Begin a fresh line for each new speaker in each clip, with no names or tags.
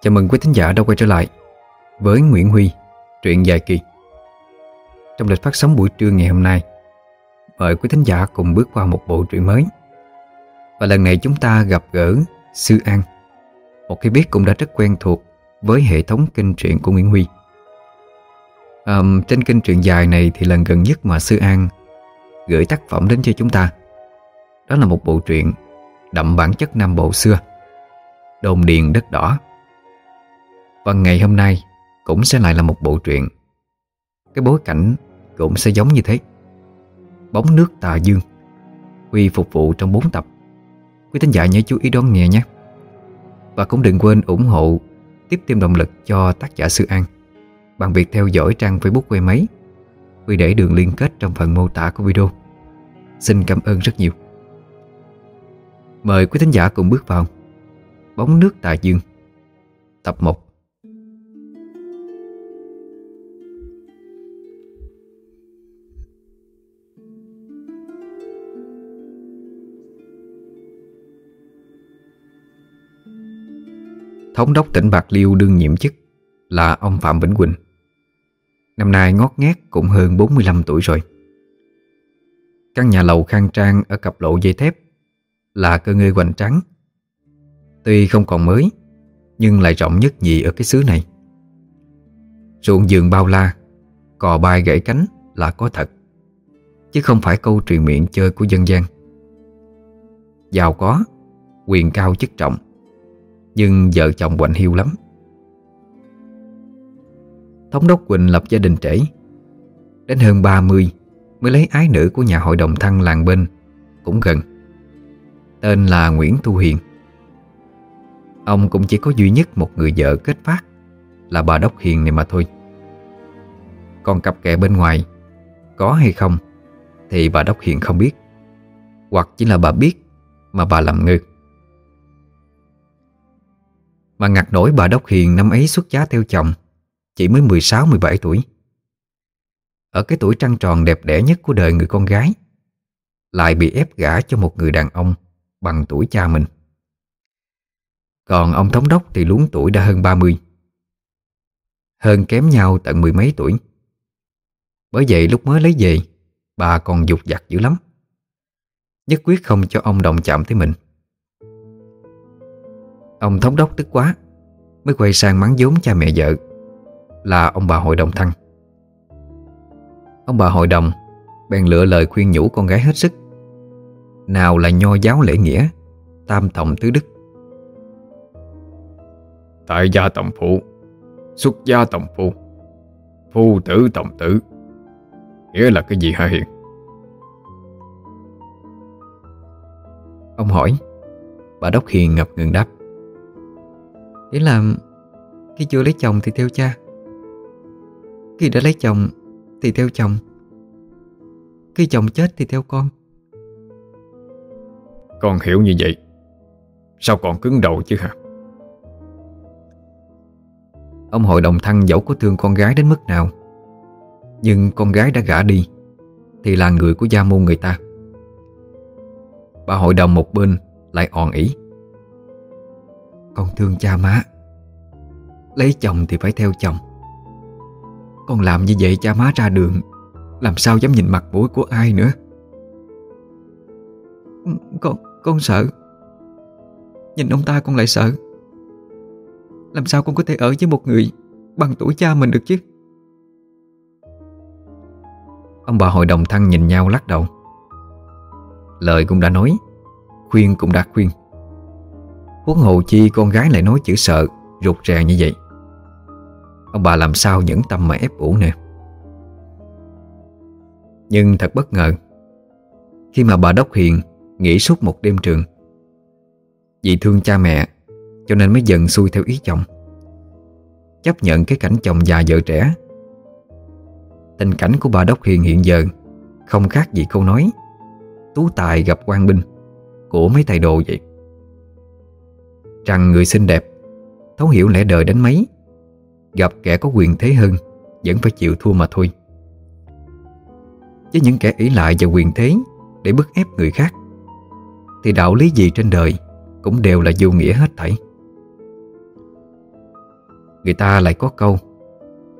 Chào mừng quý thính giả đã quay trở lại với Nguyễn Huy, truyện dài kỳ. Trong lịch phát sóng buổi trưa ngày hôm nay, mời quý thính giả cùng bước qua một bộ truyện mới. Và lần này chúng ta gặp gỡ Sư An, một cái biết cũng đã rất quen thuộc với hệ thống kinh truyện của Nguyễn Huy. À, trên kinh truyện dài này thì lần gần nhất mà Sư An gửi tác phẩm đến cho chúng ta đó là một bộ truyện đậm bản chất Nam Bộ xưa, đồn điền đất đỏ. Và ngày hôm nay cũng sẽ lại là một bộ truyện. Cái bối cảnh cũng sẽ giống như thế. Bóng nước tà dương, Huy phục vụ trong 4 tập. Quý thính giả nhớ chú ý đón nghe nhé. Và cũng đừng quên ủng hộ tiếp thêm động lực cho tác giả Sư An bằng việc theo dõi trang Facebook quay máy. Huy để đường liên kết trong phần mô tả của video. Xin cảm ơn rất nhiều. Mời quý thính giả cùng bước vào Bóng nước tà dương Tập 1 Thống đốc tỉnh Bạc Liêu đương nhiệm chức là ông Phạm Vĩnh Quỳnh. Năm nay ngót nghét cũng hơn 45 tuổi rồi. Căn nhà lầu khang trang ở cặp lộ dây thép là cơ ngơi hoành trắng. Tuy không còn mới, nhưng lại rộng nhất nhì ở cái xứ này. Ruộng giường bao la, cò bay gãy cánh là có thật, chứ không phải câu truyền miệng chơi của dân gian. Giàu có, quyền cao chức trọng, nhưng vợ chồng quạnh hiu lắm. Thống đốc Quỳnh lập gia đình trễ, đến hơn 30 mới lấy ái nữ của nhà hội đồng thăng làng bên, cũng gần. Tên là Nguyễn Thu Hiền. Ông cũng chỉ có duy nhất một người vợ kết phát Là bà Đốc Hiền này mà thôi. Còn cặp kè bên ngoài Có hay không Thì bà Đốc Hiền không biết. Hoặc chỉ là bà biết Mà bà làm ngược mà ngặt nổi bà Đốc Hiền năm ấy xuất giá theo chồng Chỉ mới 16-17 tuổi Ở cái tuổi trăng tròn đẹp đẽ nhất của đời người con gái Lại bị ép gả cho một người đàn ông bằng tuổi cha mình. Còn ông thống đốc thì luống tuổi đã hơn 30. Hơn kém nhau tận mười mấy tuổi. Bởi vậy lúc mới lấy về, bà còn dục dặt dữ lắm. Nhất quyết không cho ông động chạm tới mình. Ông thống đốc tức quá, mới quay sang mắng vốn cha mẹ vợ, là ông bà hội đồng thăng. Ông bà hội đồng bèn lựa lời khuyên nhủ con gái hết sức. Nào là nho giáo lễ nghĩa Tam tổng tứ đức.
Tại gia tổng phụ Xuất gia tổng phu Phu tử tổng tử Nghĩa là cái gì hả Hiền?
Ông hỏi Bà Đốc Hiền ngập ngừng đáp Nghĩa là Khi chưa lấy chồng thì theo cha. Khi đã lấy chồng Thì theo chồng. Khi chồng chết thì theo con.
Con hiểu như vậy. Sao còn cứng đầu chứ hả?
Ông hội đồng thăng dẫu có thương con gái đến mức nào Nhưng con gái đã gả đi Thì là người của gia môn người ta. Bà hội đồng một bên lại òn ỉ con thương cha má. Lấy chồng thì phải theo chồng. Con làm như vậy cha má ra đường, Làm sao dám nhìn mặt mũi của ai nữa? Con con sợ. Nhìn ông ta con lại sợ. Làm sao con có thể ở với một người Bằng tuổi cha mình được chứ? Ông bà hội đồng thăng nhìn nhau lắc đầu. Lời cũng đã nói, Khuyên cũng đã khuyên. Huống hồ chi con gái lại nói chữ sợ, Rụt rè như vậy. Ông bà làm sao nhẫn tâm mà ép uổng nè? Nhưng thật bất ngờ, Khi mà bà Đốc Hiền Nghỉ suốt một đêm trường, Vì thương cha mẹ, Cho nên mới dần xuôi theo ý chồng. Chấp nhận cái cảnh chồng già vợ trẻ. Tình cảnh của bà Đốc Hiền hiện giờ Không khác gì câu nói, Tú tài gặp quan binh Của mấy thầy đồ vậy. Rằng người xinh đẹp, Thấu hiểu lẽ đời đến mấy Gặp kẻ có quyền thế hơn, Vẫn phải chịu thua mà thôi. Với những kẻ ý lại và quyền thế Để bức ép người khác, thì đạo lý gì trên đời Cũng đều là vô nghĩa hết thảy. Người ta lại có câu,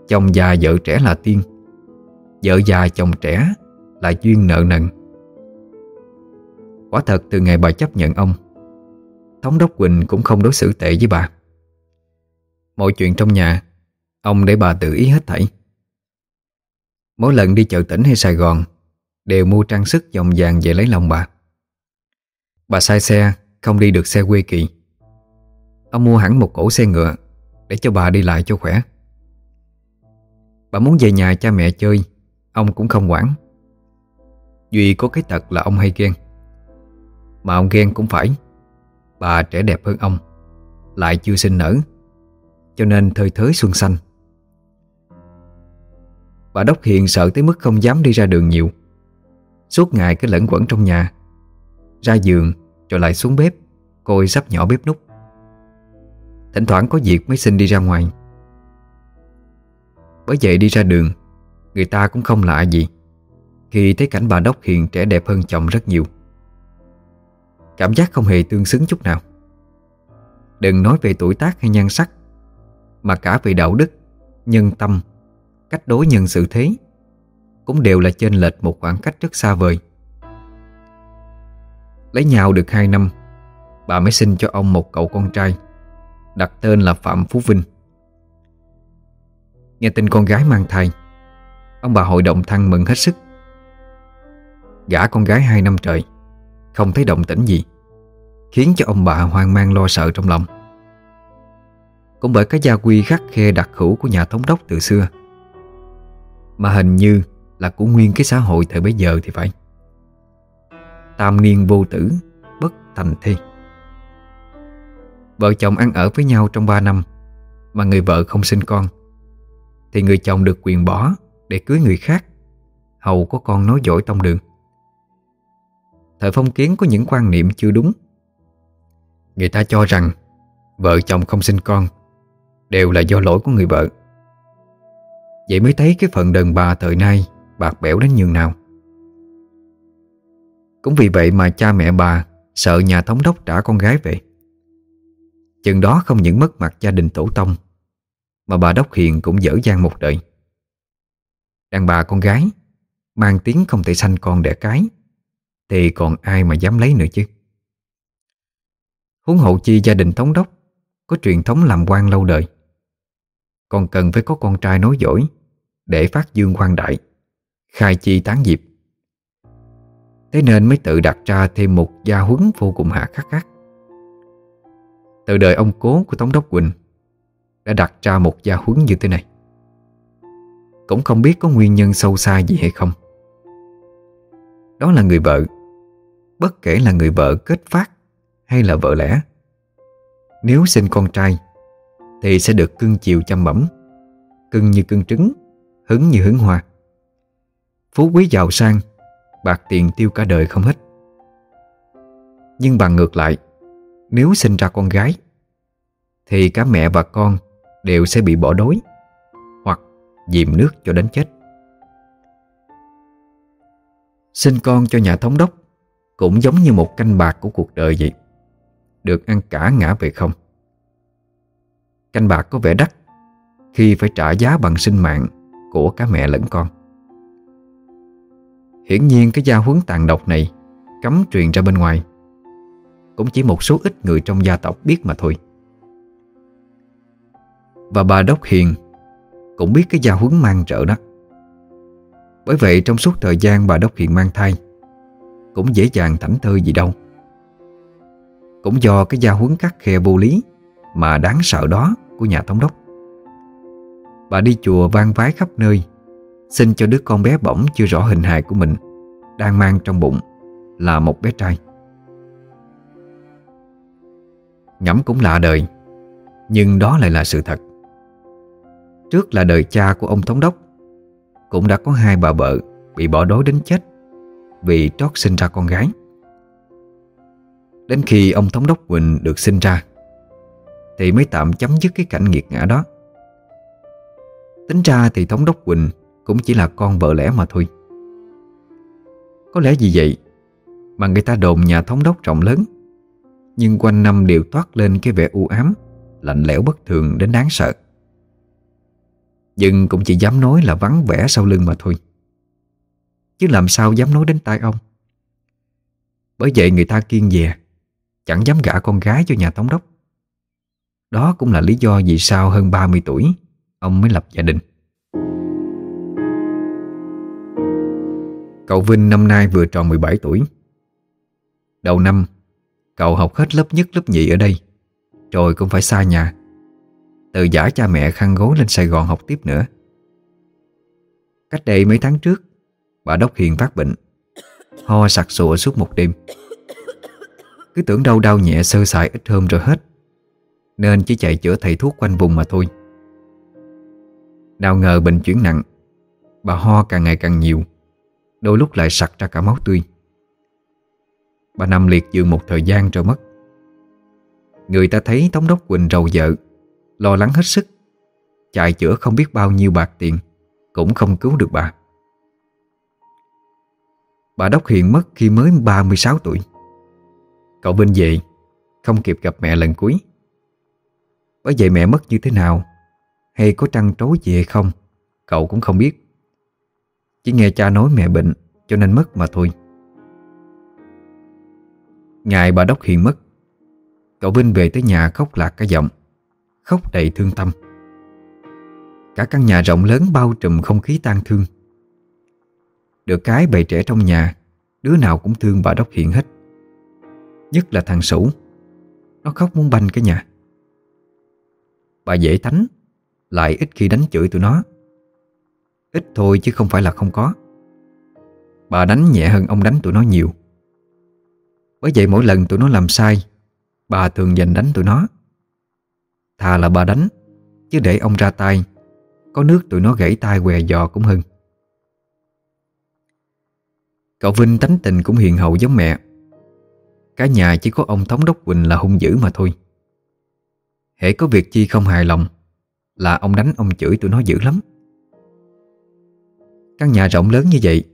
Chồng già vợ trẻ là tiên, Vợ già chồng trẻ là duyên nợ nần. Quả thật từ ngày bà chấp nhận ông Thống đốc Quỳnh cũng không đối xử tệ với bà. Mọi chuyện trong nhà, Ông để bà tự ý hết thảy. Mỗi lần đi chợ tỉnh hay Sài Gòn, Đều mua trang sức vòng vàng về lấy lòng bà. Bà sai xe, Không đi được xe quê kỳ. Ông mua hẳn một cỗ xe ngựa Để cho bà đi lại cho khỏe. Bà muốn về nhà cha mẹ chơi, Ông cũng không quản. Duy có cái tật là ông hay ghen. Mà ông ghen cũng phải. Bà trẻ đẹp hơn ông. Lại chưa sinh nở, Cho nên thời thới xuân xanh. Bà Đốc Hiền sợ tới mức không dám đi ra đường nhiều. Suốt ngày cứ lẫn quẩn trong nhà. Ra giường, rồi lại xuống bếp Coi sắp nhỏ bếp nút Thỉnh thoảng có việc mới xin đi ra ngoài. Bởi vậy đi ra đường, Người ta cũng không lạ gì, Khi thấy cảnh bà Đốc Hiền trẻ đẹp hơn chồng rất nhiều. Cảm giác không hề tương xứng chút nào. Đừng nói về tuổi tác hay nhan sắc, Mà cả về đạo đức, Nhân tâm, Cách đối nhân xử thế, Cũng đều là trên lệch một khoảng cách rất xa vời. Lấy nhau được 2 năm, Bà mới sinh cho ông một cậu con trai, Đặt tên là Phạm Phú Vinh. Nghe tin con gái mang thai, Ông bà hội động thăng mừng hết sức. Gả con gái hai năm trời không thấy động tĩnh gì, Khiến cho ông bà hoang mang lo sợ trong lòng. Cũng bởi cái gia quy khắc khe đặc hữu của nhà thống đốc từ xưa, Mà hình như là của nguyên cái xã hội thời bấy giờ thì phải. Tam niên vô tử, Bất thành thi. Vợ chồng ăn ở với nhau trong 3 năm, Mà người vợ không sinh con, Thì người chồng được quyền bỏ Để cưới người khác, Hầu có con nói dỗi tông đường. Thời phong kiến có những quan niệm chưa đúng. Người ta cho rằng, Vợ chồng không sinh con, Đều là do lỗi của người vợ. Vậy mới thấy cái phận đàn bà thời nay Bạc bẽo đến nhường nào. Cũng vì vậy mà cha mẹ bà Sợ nhà thống đốc trả con gái về. Chừng đó không những mất mặt gia đình tổ tông, Mà bà Đốc Hiền cũng dở dang một đời. Đàn bà con gái, Mang tiếng không thể sanh con đẻ cái. Thì còn ai mà dám lấy nữa chứ? Huống hộ chi gia đình thống đốc, Có truyền thống làm quan lâu đời. Còn cần phải có con trai nói dỗi Để phát dương quan đại, Khai chi tán diệp. Thế nên mới tự đặt ra thêm một gia huấn vô cùng hạ khắc khắc Từ đời ông cố của Tống Đốc Quỳnh, Đã đặt ra một gia huấn như thế này. Cũng không biết có nguyên nhân sâu xa gì hay không. Đó là người vợ Bất kể là người vợ kết phát Hay là vợ lẽ, Nếu sinh con trai, Thì sẽ được cưng chiều chăm bẩm, Cưng như cưng trứng, Hứng như hứng hoa. Phú quý giàu sang, Bạc tiền tiêu cả đời không hết. Nhưng bằng ngược lại, Nếu sinh ra con gái, Thì cả mẹ và con Đều sẽ bị bỏ đói Hoặc dìm nước cho đến chết. Sinh con cho nhà thống đốc cũng giống như một canh bạc của cuộc đời vậy. Được ăn cả ngã về không. Canh bạc có vẻ đắt, Khi phải trả giá bằng sinh mạng Của cả mẹ lẫn con. Hiển nhiên cái gia huấn tàn độc này Cấm truyền ra bên ngoài. Cũng chỉ một số ít người trong gia tộc biết mà thôi. Và bà Đốc Hiền Cũng biết cái gia huấn mang trợ đó. Bởi vậy trong suốt thời gian bà Đốc Hiền mang thai cũng dễ dàng thảnh thơi gì đâu. Cũng do cái gia huấn cắt khe vô lý Mà đáng sợ đó của nhà thống đốc. Bà đi chùa vang vái khắp nơi, Xin cho đứa con bé bỏng chưa rõ hình hài của mình Đang mang trong bụng Là một bé trai. Ngẫm cũng lạ đời, Nhưng đó lại là sự thật. Trước là đời cha của ông thống đốc, Cũng đã có hai bà vợ Bị bỏ đói đến chết. Vì trót sinh ra con gái. Đến khi ông thống đốc Quỳnh được sinh ra, Thì mới tạm chấm dứt cái cảnh nghiệt ngã đó. Tính ra thì thống đốc Quỳnh cũng chỉ là con vợ lẽ mà thôi. Có lẽ vì vậy Mà người ta đồn nhà thống đốc rộng lớn, Nhưng quanh năm đều toát lên cái vẻ u ám, Lạnh lẽo bất thường đến đáng sợ. Nhưng cũng chỉ dám nói là vắng vẻ sau lưng mà thôi. Chứ làm sao dám nói đến tai ông? Bởi vậy người ta kiên dè Chẳng dám gả con gái cho nhà thống đốc. Đó cũng là lý do vì sao hơn 30 tuổi, Ông mới lập gia đình. Cậu Vinh năm nay vừa tròn 17 tuổi. Đầu năm, Cậu học hết lớp nhất, lớp nhị ở đây, Rồi cũng phải xa nhà. Từ giả cha mẹ khăn gối lên Sài Gòn học tiếp nữa. Cách đây mấy tháng trước Bà Đốc Hiền phát bệnh. Ho sặc sụa suốt một đêm. Cứ tưởng đâu đau nhẹ sơ sài ít hôm rồi hết. Nên chỉ chạy chữa thầy thuốc quanh vùng mà thôi. Nào ngờ bệnh chuyển nặng, Bà ho càng ngày càng nhiều, Đôi lúc lại sặc ra cả máu tươi. Bà nằm liệt giường một thời gian rồi mất. Người ta thấy Tống đốc Quỳnh rầu vợ, Lo lắng hết sức. Chạy chữa không biết bao nhiêu bạc tiền, Cũng không cứu được bà. Bà Đốc hiện mất khi mới 36 tuổi. Cậu bên về, Không kịp gặp mẹ lần cuối. Bởi vậy mẹ mất như thế nào? Hay có trăng trối gì hay không? Cậu cũng không biết. Chỉ nghe cha nói mẹ bệnh, Cho nên mất mà thôi. Ngày bà Đốc hiện mất, Cậu Vinh về tới nhà khóc lạc cả giọng, Khóc đầy thương tâm. Cả căn nhà rộng lớn bao trùm không khí tang thương. Được cái bầy trẻ trong nhà, Đứa nào cũng thương bà Đốc hiện hết. Nhất là thằng Sủ Nó khóc muốn banh cái nhà. Bà dễ tánh Lại ít khi đánh chửi tụi nó. Ít thôi chứ không phải là không có. Bà đánh nhẹ hơn ông đánh tụi nó nhiều. Bởi vậy mỗi lần tụi nó làm sai, Bà thường dành đánh tụi nó. Thà là bà đánh, Chứ để ông ra tay, Có nước tụi nó gãy tay què giò cũng hơn. Cậu Vinh tánh tình cũng hiền hậu giống mẹ. Cả nhà chỉ có ông Thống Đốc Quỳnh là hung dữ mà thôi. Hễ có việc chi không hài lòng, Là ông đánh ông chửi tụi nó dữ lắm. Căn nhà rộng lớn như vậy,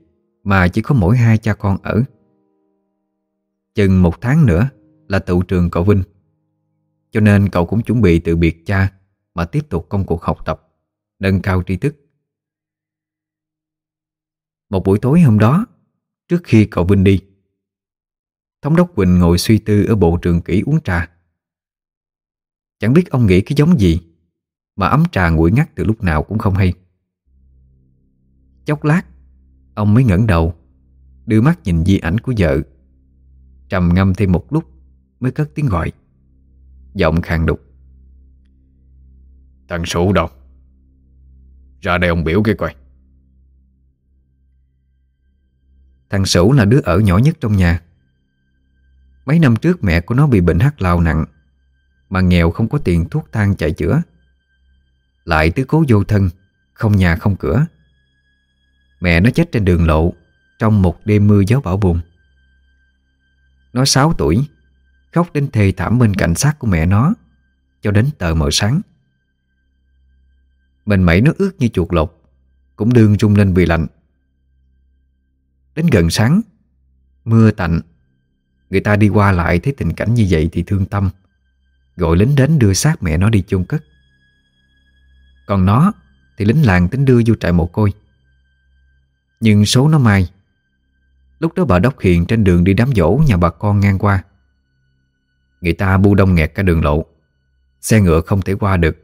Mà chỉ có mỗi hai cha con ở. Chừng một tháng nữa Là tụ trường cậu Vinh. Cho nên cậu cũng chuẩn bị từ biệt cha Mà tiếp tục công cuộc học tập, Nâng cao tri thức. Một buổi tối hôm đó Trước khi cậu Vinh đi. Thống đốc Quỳnh ngồi suy tư Ở bộ trường kỹ uống trà. Chẳng biết ông nghĩ cái giống gì, Mà ấm trà nguội ngắt từ lúc nào cũng không hay. Chốc lát, Ông mới ngẩng đầu, Đưa mắt nhìn di ảnh của vợ. Trầm ngâm thêm một lúc, Mới cất tiếng gọi. Giọng khàn đục.
Thằng sủ đâu? Ra đây ông biểu cái coi.
Thằng Sửu là đứa ở nhỏ nhất trong nhà. Mấy năm trước mẹ của nó bị bệnh hắc lao nặng, Mà nghèo không có tiền thuốc thang chạy chữa. Lại tứ cố vô thân, Không nhà không cửa. Mẹ nó chết trên đường lộ, Trong một đêm mưa gió bão bùng. Nó 6 tuổi, Khóc đến thề thảm bên cạnh xác của mẹ nó, Cho đến tờ mờ sáng. Mình mẩy nó ướt như chuột lột, Cũng đương rung lên vì lạnh. Đến gần sáng, Mưa tạnh. Người ta đi qua lại thấy tình cảnh như vậy thì thương tâm. Gọi lính đến đưa xác mẹ nó đi chôn cất. Còn nó Thì lính làng tính đưa vô trại mồ côi. Nhưng số nó may Lúc đó bà Đốc Hiền trên đường đi đám dỗ nhà bà con ngang qua. Người ta bu đông nghẹt cả đường lộ. Xe ngựa không thể qua được,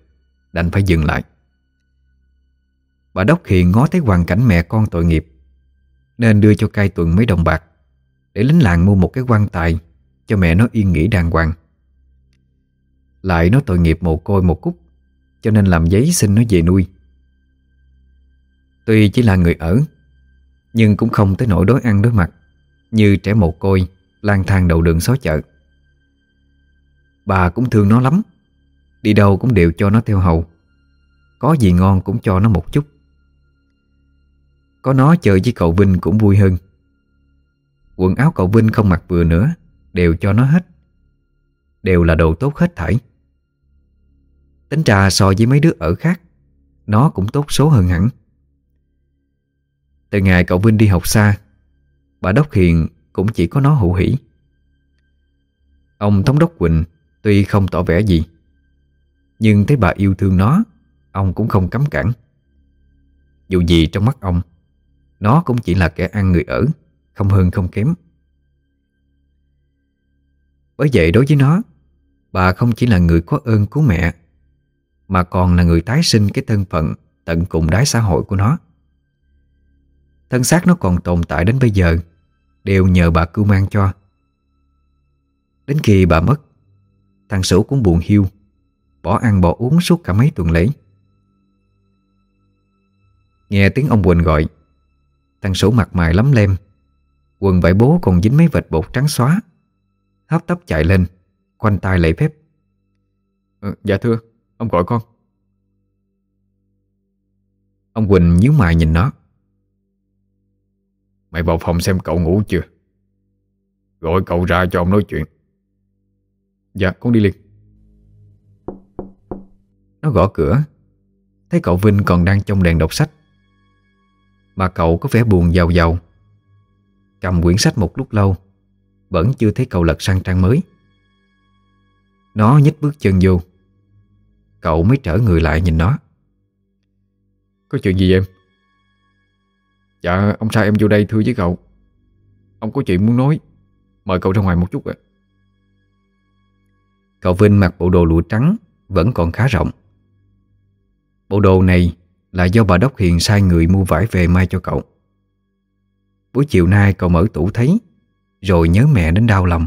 Đành phải dừng lại. Bà Đốc Hiền ngó thấy hoàn cảnh mẹ con tội nghiệp nên đưa cho cai tuần mấy đồng bạc Để lính làng mua một cái quan tài Cho mẹ nó yên nghỉ đàng hoàng. Lại nó tội nghiệp mồ côi một cúc Cho nên làm giấy xin nó về nuôi. Tuy chỉ là người ở, Nhưng cũng không tới nỗi đối ăn đối mặt Như trẻ mồ côi lang thang đầu đường xó chợ. Bà cũng thương nó lắm, Đi đâu cũng đều cho nó theo hầu, Có gì ngon cũng cho nó một chút có nó chơi với cậu Vinh cũng vui hơn. Quần áo cậu Vinh không mặc vừa nữa, Đều cho nó hết. Đều là đồ tốt hết thảy. Tính ra so với mấy đứa ở khác, Nó cũng tốt số hơn hẳn. Từ ngày cậu Vinh đi học xa, Bà Đốc Hiền cũng chỉ có nó hữu hỷ. Ông Thống đốc Quỳnh Tuy không tỏ vẻ gì, Nhưng thấy bà yêu thương nó, Ông cũng không cấm cản. Dù gì trong mắt ông nó cũng chỉ là kẻ ăn người ở, Không hơn không kém. Bởi vậy đối với nó, Bà không chỉ là người có ơn cứu mẹ, Mà còn là người tái sinh cái thân phận Tận cùng đáy xã hội của nó. Thân xác nó còn tồn tại đến bây giờ, Đều nhờ bà cưu mang cho. Đến khi bà mất, Thằng Sửu cũng buồn hiu, Bỏ ăn bỏ uống suốt cả mấy tuần lễ. Nghe tiếng ông Quỳnh gọi Thằng Sửu mặt mày lắm lem. Quần vải bố còn dính mấy vệt bột trắng xóa. Hấp tấp chạy lên Quanh tay lễ phép.
Ừ, Dạ thưa, ông gọi con.
Ông Quỳnh nhíu mày nhìn nó.
Mày vào phòng xem cậu ngủ chưa? Gọi cậu ra cho ông nói chuyện. Dạ con đi liền.
Nó gõ cửa. Thấy cậu Vinh còn đang trong đèn đọc sách Mà cậu có vẻ buồn giàu giàu. Cầm quyển sách một lúc lâu Vẫn chưa thấy cậu lật sang trang mới. Nó nhích bước chân vô. Cậu mới trở người lại nhìn nó.
Có chuyện gì em? Dạ ông sai em vô đây thưa với cậu. Ông có chuyện muốn nói Mời cậu ra ngoài một chút ạ.
Cậu Vinh mặc bộ đồ lụa trắng Vẫn còn khá rộng. Bộ đồ này là do bà Đốc Hiền sai người mua vải về may cho cậu. Buổi chiều nay cậu mở tủ thấy, Rồi nhớ mẹ đến đau lòng.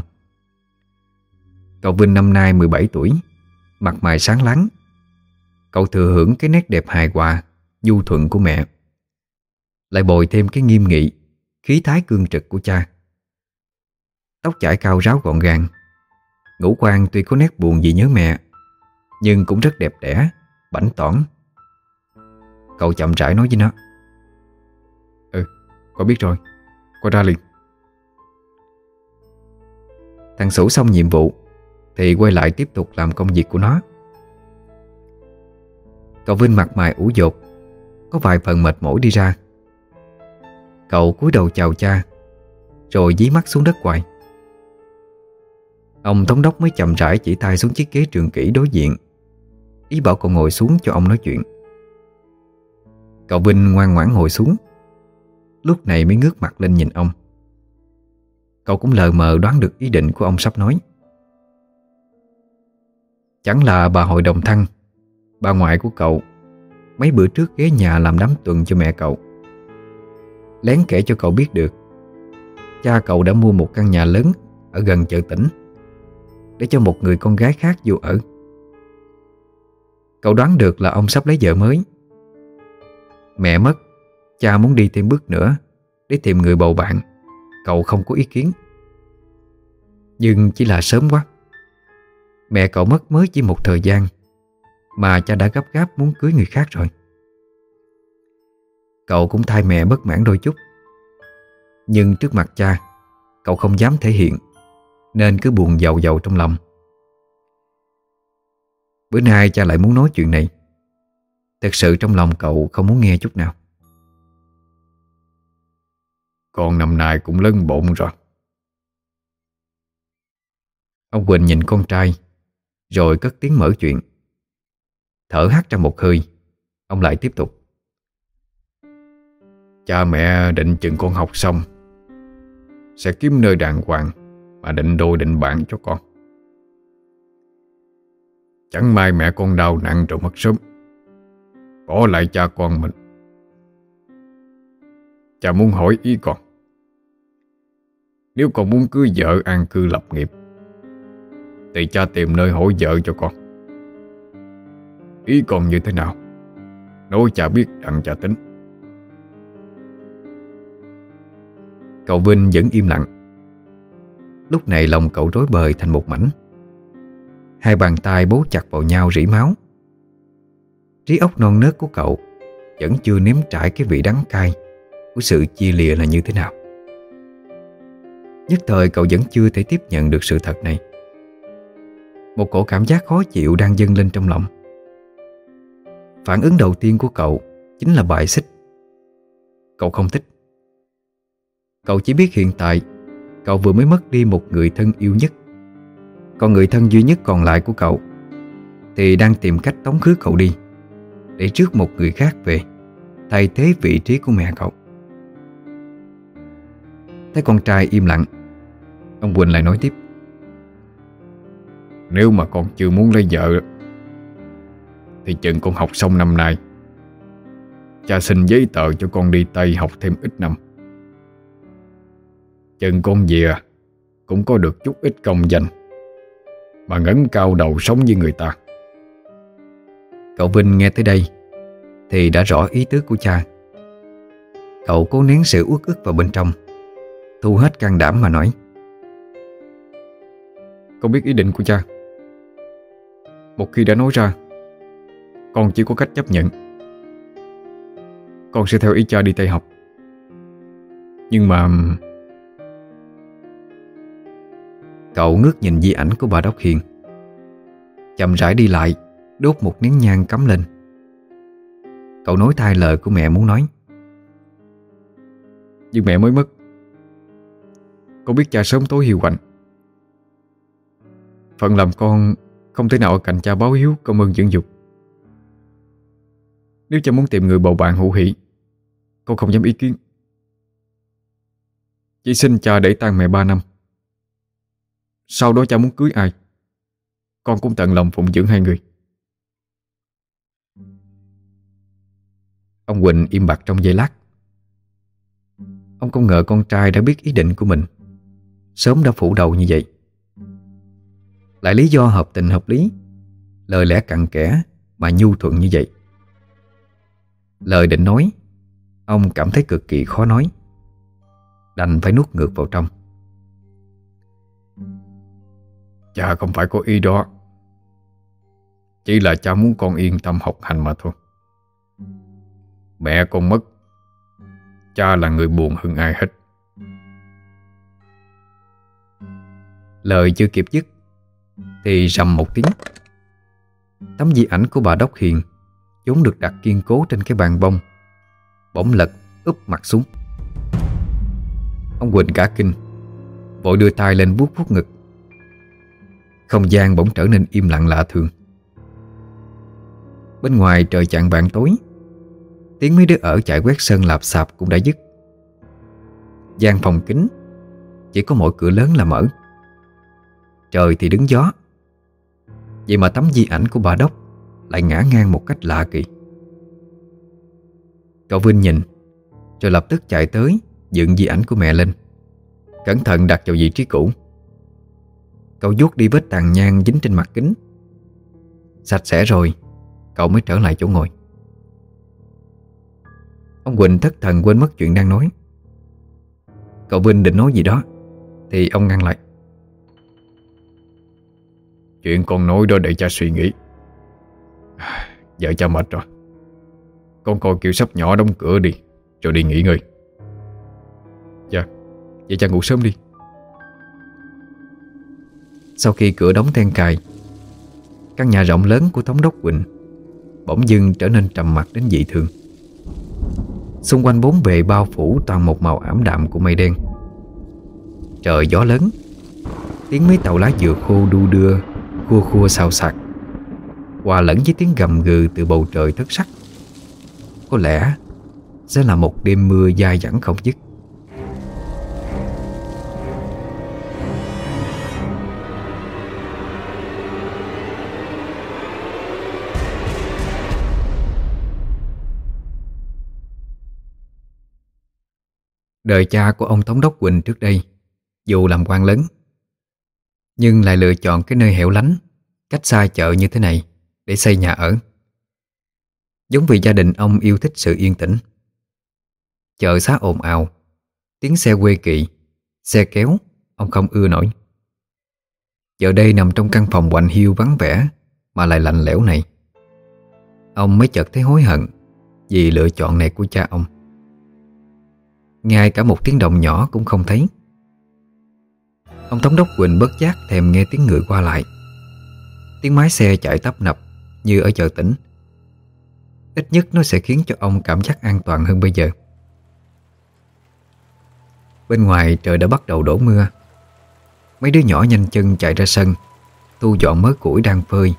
Cậu Vinh năm nay 17 tuổi, Mặt mày sáng láng. Cậu thừa hưởng cái nét đẹp hài hòa, Du thuận của mẹ. Lại bồi thêm cái nghiêm nghị, Khí thái cương trực của cha. Tóc chải cao ráo gọn gàng, Ngũ quan tuy có nét buồn vì nhớ mẹ, Nhưng cũng rất đẹp đẽ, Bảnh tỏn Cậu chậm rãi nói với nó.
Ừ, con biết rồi. Con ra liền.
Thằng Sủ xong nhiệm vụ Thì quay lại tiếp tục làm công việc của nó. Cậu Vinh mặt mày ủ dột Có vài phần mệt mỏi đi ra. Cậu cúi đầu chào cha Rồi dí mắt xuống đất hoài. Ông thống đốc mới chậm rãi chỉ tay xuống chiếc ghế trường kỷ đối diện. Ý bảo cậu ngồi xuống cho ông nói chuyện. Cậu Vinh ngoan ngoãn ngồi xuống. Lúc này mới ngước mặt lên nhìn ông. Cậu cũng lờ mờ đoán được ý định của ông sắp nói. Chẳng là bà hội đồng thăng, Bà ngoại của cậu, Mấy bữa trước ghé nhà làm đám tuần cho mẹ cậu. Lén kể cho cậu biết được, Cha cậu đã mua một căn nhà lớn Ở gần chợ tỉnh, Để cho một người con gái khác vô ở. Cậu đoán được là ông sắp lấy vợ mới. Mẹ mất, Cha muốn đi thêm bước nữa Để tìm người bầu bạn. Cậu không có ý kiến. Nhưng chỉ là sớm quá. Mẹ cậu mất mới chỉ một thời gian Mà cha đã gấp gáp muốn cưới người khác rồi. Cậu cũng thay mẹ bất mãn đôi chút. Nhưng trước mặt cha, Cậu không dám thể hiện, Nên cứ buồn giàu giàu trong lòng. Bữa nay cha lại muốn nói chuyện này. Thật sự trong lòng cậu không muốn nghe chút nào.
Con năm nay cũng lớn bụng rồi.
Ông Quỳnh nhìn con trai Rồi cất tiếng mở chuyện. Thở hắt ra một hơi Ông lại tiếp tục.
Cha mẹ định chừng con học xong Sẽ kiếm nơi đàng hoàng Mà định đôi định bạn cho con. Chẳng may mẹ con đau nặng rồi mất sớm Bỏ lại cha con mình. Cha muốn hỏi ý con. Nếu con muốn cưới vợ an cư lập nghiệp, Thì cha tìm nơi hỏi vợ cho con. Ý con như thế nào? Nói cha biết, đặng cha tính.
Cậu Vinh vẫn im lặng. Lúc này lòng cậu rối bời thành một mảnh. Hai bàn tay bố chặt vào nhau rỉ máu. Trí óc non nớt của cậu Vẫn chưa nếm trải cái vị đắng cay Của sự chia lìa là như thế nào. Nhất thời cậu vẫn chưa thể tiếp nhận được sự thật này. Một cổ cảm giác khó chịu đang dâng lên trong lòng. Phản ứng đầu tiên của cậu Chính là bại xích. Cậu không thích. Cậu chỉ biết hiện tại Cậu vừa mới mất đi một người thân yêu nhất. Còn người thân duy nhất còn lại của cậu Thì đang tìm cách tống khứ cậu đi. Để rước một người khác về, Thay thế vị trí của mẹ cậu. Thấy con trai im lặng, Ông Quỳnh lại nói tiếp.
Nếu mà con chưa muốn lấy vợ, Thì chừng con học xong năm nay, Cha xin giấy tờ cho con đi Tây học thêm ít năm. Chừng con về, Cũng có được chút ít công danh Mà ngấn cao đầu sống với người ta.
Cậu Vinh nghe tới đây Thì đã rõ ý tứ của cha. Cậu cố nén sự uất ức vào bên trong, Thu hết can đảm mà nói.
Con biết ý định của cha. Một khi đã nói ra, Con chỉ có cách chấp nhận. Con sẽ theo ý cha đi Tây học. Nhưng mà
Cậu ngước nhìn di ảnh của bà Đốc Hiền, Chậm rãi đi lại. Đốt một nén nhang cắm lên. Cậu nói thay lời của mẹ muốn nói.
Nhưng mẹ mới mất. Con biết cha sớm tối hiu quạnh. Phận làm con Không thể nào ở cạnh cha báo hiếu công ơn dưỡng dục. Nếu cha muốn tìm người bầu bạn hữu hỷ, Con không dám ý kiến. Chỉ xin cha để tang mẹ ba năm. Sau đó cha muốn cưới ai, Con cũng tận lòng phụng dưỡng hai người.
Ông Quỳnh im bặt trong giây lát. Ông không ngờ con trai đã biết ý định của mình. Sớm đã phủ đầu như vậy. Lại lý do hợp tình hợp lý. Lời lẽ cặn kẽ Mà nhu thuận như vậy. Lời định nói, Ông cảm thấy cực kỳ khó nói. Đành phải nuốt ngược vào trong.
Cha không phải có ý đó. Chỉ là cha muốn con yên tâm học hành mà thôi. Mẹ con mất. Cha là người buồn hơn ai hết.
Lời chưa kịp dứt, Thì rầm một tiếng. Tấm di ảnh của bà Đốc Hiền vốn được đặt kiên cố trên cái bàn bông, Bỗng lật úp mặt xuống. Ông Quỳnh cả kinh, Vội đưa tay lên vuốt vuốt ngực. Không gian bỗng trở nên im lặng lạ thường. Bên ngoài trời chạng vạn tối Tiếng mấy đứa ở chạy quét sân lạp sạp cũng đã dứt. Gian phòng kính Chỉ có mỗi cửa lớn là mở. Trời thì đứng gió, Vậy mà tấm di ảnh của bà Đốc Lại ngã ngang một cách lạ kỳ. Cậu Vinh nhìn, Rồi lập tức chạy tới, Dựng di ảnh của mẹ lên. Cẩn thận đặt vào vị trí cũ. Cậu vuốt đi vết tàn nhang dính trên mặt kính. Sạch sẽ rồi, Cậu mới trở lại chỗ ngồi. Ông Quỳnh thất thần quên mất chuyện đang nói. Cậu Vinh định nói gì đó, Thì ông ngăn lại.
Chuyện con nói đó để cha suy nghĩ. Vợ cha mệt rồi. Con coi kiểu sắp nhỏ đóng cửa đi Rồi đi nghỉ ngơi. Dạ Vậy cha ngủ sớm đi.
Sau khi cửa đóng then cài, Căn nhà rộng lớn của Thống đốc Quỳnh Bỗng dưng trở nên trầm mặc đến dị thường. Xung quanh bốn bề bao phủ toàn một màu ảm đạm của mây đen. Trời gió lớn. Tiếng mấy tàu lá dừa khô đu đưa, Khua khua xào sạc Hòa lẫn với tiếng gầm gừ từ bầu trời thất sắc. Có lẽ Sẽ là một đêm mưa dài dẳng không dứt. Đời cha của ông Thống đốc Quỳnh trước đây, Dù làm quan lớn. Nhưng lại lựa chọn cái nơi hẻo lánh, Cách xa chợ như thế này Để xây nhà ở. Giống vì gia đình ông yêu thích sự yên tĩnh. Chợ xá ồn ào, Tiếng xe quê kỵ, Xe kéo, Ông không ưa nổi. Giờ đây nằm trong căn phòng quạnh hiu vắng vẻ Mà lại lạnh lẽo này. Ông mới chợt thấy hối hận Vì lựa chọn này của cha ông ngay cả một tiếng động nhỏ cũng không thấy. Ông Thống đốc Quỳnh bất giác thèm nghe tiếng người qua lại. Tiếng máy xe chạy tấp nập Như ở chợ tỉnh. Ít nhất nó sẽ khiến cho ông cảm giác an toàn hơn bây giờ. Bên ngoài trời đã bắt đầu đổ mưa. Mấy đứa nhỏ nhanh chân chạy ra sân Thu dọn mớ củi đang phơi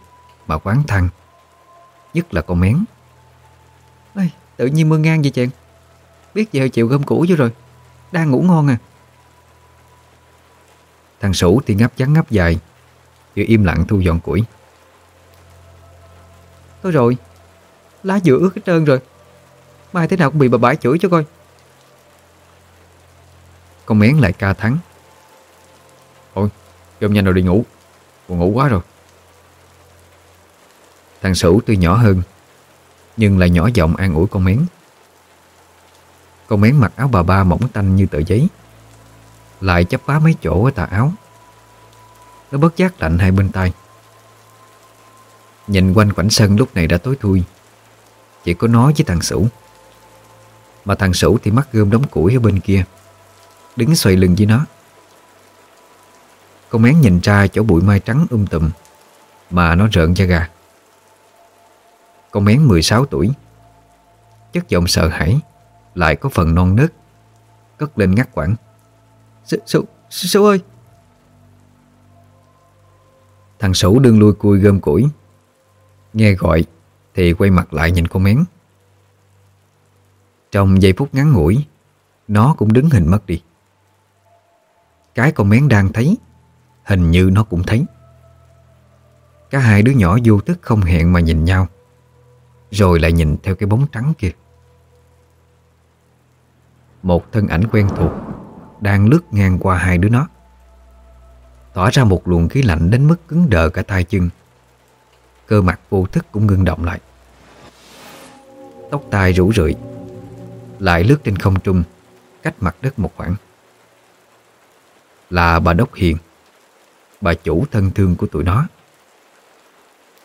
Mà quán thăng Nhất là con mén. Ê,
Tự nhiên mưa ngang vậy chàng. Biết hơi chịu gom củ chứ rồi. Đang ngủ ngon à.
Thằng Sủ thì ngáp trắng ngáp dài Vừa im lặng thu dọn củi.
Thôi rồi Lá dừa ướt hết trơn rồi. Mai thế nào cũng bị bà bãi chửi cho coi.
Con mén lại ca thắng.
Thôi cơm nhanh rồi đi ngủ. Buồn ngủ quá rồi.
Thằng Sủ tuy nhỏ hơn Nhưng lại nhỏ giọng an ủi con mén con mén mặc áo bà ba mỏng tanh như tờ giấy. Lại chấp phá mấy chỗ ở tà áo. Nó bất giác lạnh hai bên tay Nhìn quanh quảnh sân lúc này đã tối thui. Chỉ có nó với thằng Sủ Mà thằng Sủ thì mắc gươm đóng củi ở bên kia. Đứng xoay lưng với nó. Con mén nhìn ra chỗ bụi mai trắng um tùm, Mà nó rợn da gà. Con mén 16 tuổi. Chất giọng sợ hãi. Lại có phần non nớt. Cất lên ngắt quãng.
Sủ, Sủ, ơi!
Thằng Sủ đương lui cui gom củi. Nghe gọi Thì quay mặt lại nhìn con mén. Trong giây phút ngắn ngủi Nó cũng đứng hình mất đi. Cái con mén đang thấy Hình như nó cũng thấy. Cả hai đứa nhỏ vô thức không hẹn mà nhìn nhau Rồi lại nhìn theo cái bóng trắng kia. Một thân ảnh quen thuộc, Đang lướt ngang qua hai đứa nó. Tỏa ra một luồng khí lạnh đến mức cứng đờ cả tay chân. Cơ mặt vô thức cũng ngưng động lại. Tóc tai rủ rượi, Lại lướt trên không trung, Cách mặt đất một khoảng. Là bà Đốc Hiền, Bà chủ thân thương của tụi nó.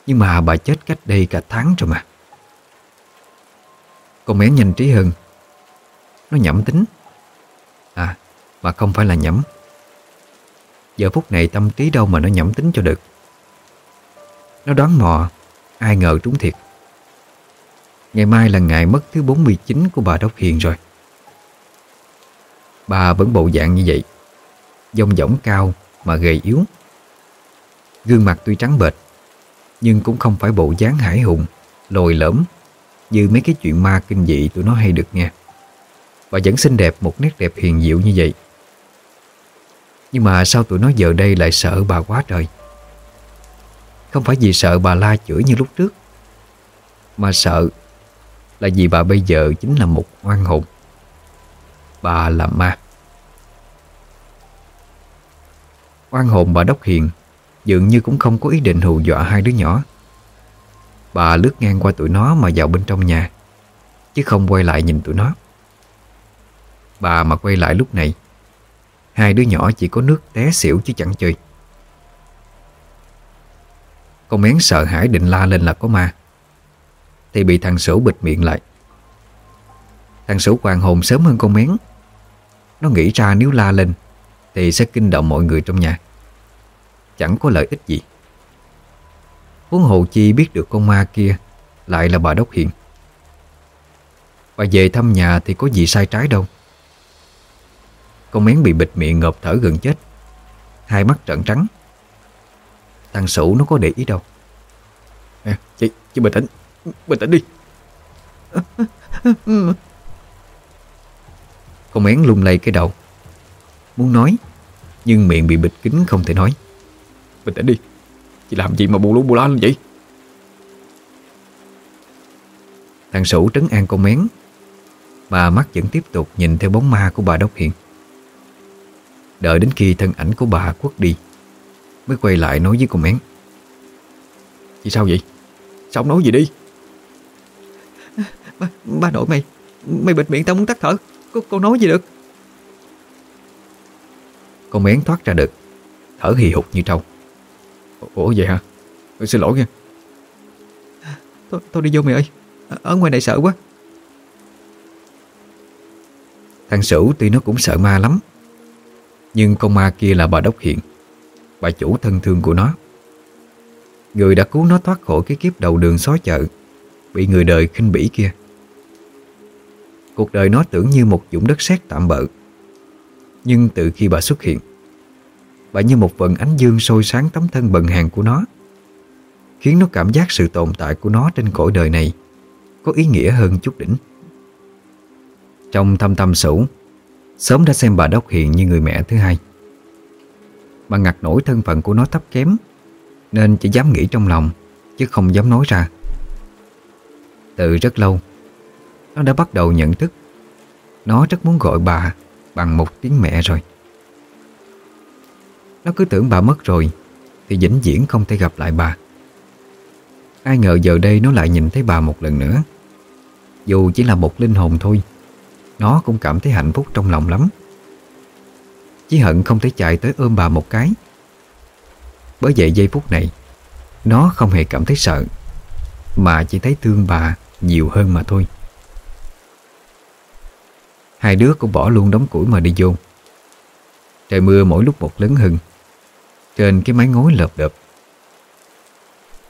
Nhưng mà bà chết cách đây cả tháng rồi mà. Con bé nhanh trí hơn nó nhẩm tính. À mà không phải là nhẩm. Giờ phút này tâm trí đâu mà nó nhẩm tính cho được. Nó đoán mò, Ai ngờ trúng thiệt. Ngày mai là ngày mất thứ 49 của bà Đốc Hiền rồi. Bà vẫn bộ dạng như vậy. Dông dỏng cao mà gầy yếu. Gương mặt tuy trắng bệch, Nhưng cũng không phải bộ dáng hải hùng, Lồi lõm Như mấy cái chuyện ma kinh dị tụi nó hay được nghe và vẫn xinh đẹp một nét đẹp hiền diệu như vậy. Nhưng mà sao tụi nó giờ đây lại sợ bà quá trời? Không phải vì sợ bà la chửi như lúc trước, Mà sợ Là vì bà bây giờ chính là một oan hồn. Bà là ma. Oan hồn bà Đốc Hiền, Dường như cũng không có ý định hù dọa hai đứa nhỏ. Bà lướt ngang qua tụi nó mà vào bên trong nhà, Chứ không quay lại nhìn tụi nó. Bà mà quay lại lúc này. Hai đứa nhỏ chỉ có nước té xỉu chứ chẳng chơi. Con mén sợ hãi định la lên là có ma. Thì bị thằng Sửu bịt miệng lại. Thằng Sửu hoàng hồn sớm hơn con mén. Nó nghĩ ra nếu la lên Thì sẽ kinh động mọi người trong nhà. Chẳng có lợi ích gì. Huống hồ chi biết được con ma kia Lại là bà Đốc Hiền. Bà về thăm nhà thì có gì sai trái đâu. Con mén bị bịt miệng ngộp thở gần chết. Hai mắt trợn trắng. Thằng Sủ nó có để ý đâu.
À, Chị, chị bình tĩnh Bình tĩnh đi.
Con mén lung lay cái đầu. Muốn nói Nhưng miệng bị bịt kín không thể nói.
Bình tĩnh đi Chị làm gì mà bù lú bù lá lên vậy?
Thằng Sủ trấn an con mén. Bà mắt vẫn tiếp tục nhìn theo bóng ma của bà Đốc Hiền. Đợi đến khi thân ảnh của bà quất đi Mới quay lại nói với con mén.
Chị sao vậy? Sao không nói gì đi?
Ba, ba nội mày Mày bịt miệng tao muốn tắt thở Cô, cô nói gì được?
Con mén thoát ra được Thở hì hục như trâu.
Ủa vậy hả? Ừ, Xin lỗi nha.
Thôi, thôi đi vô mày ơi Ở ngoài này sợ quá.
Thằng Sửu tuy nó cũng sợ ma lắm nhưng con ma kia là bà Đốc Hiện Bà chủ thân thương của nó. Người đã cứu nó thoát khỏi cái kiếp đầu đường xó chợ, Bị người đời khinh bỉ kia. Cuộc đời nó tưởng như một dũng đất sét tạm bợ. Nhưng từ khi bà xuất hiện, Bà như một vần ánh dương sôi sáng tấm thân bần hàng của nó, Khiến nó cảm giác sự tồn tại của nó trên cõi đời này Có ý nghĩa hơn chút đỉnh. Trong thâm tâm sủ Sớm đã xem bà Đốc Hiền như người mẹ thứ hai. Bà ngặt nổi thân phận của nó thấp kém, Nên chỉ dám nghĩ trong lòng, Chứ không dám nói ra. Từ rất lâu, Nó đã bắt đầu nhận thức Nó rất muốn gọi bà Bằng một tiếng mẹ rồi. Nó cứ tưởng bà mất rồi Thì vĩnh viễn không thể gặp lại bà. Ai ngờ giờ đây nó lại nhìn thấy bà một lần nữa. Dù chỉ là một linh hồn thôi nó cũng cảm thấy hạnh phúc trong lòng lắm. Chỉ hận không thể chạy tới ôm bà một cái. Bởi vậy giây phút này, Nó không hề cảm thấy sợ, Mà chỉ thấy thương bà nhiều hơn mà thôi. Hai đứa cũng bỏ luôn đống củi mà đi vô. Trời mưa mỗi lúc một lớn hơn, Trên cái mái ngói lợp đợp.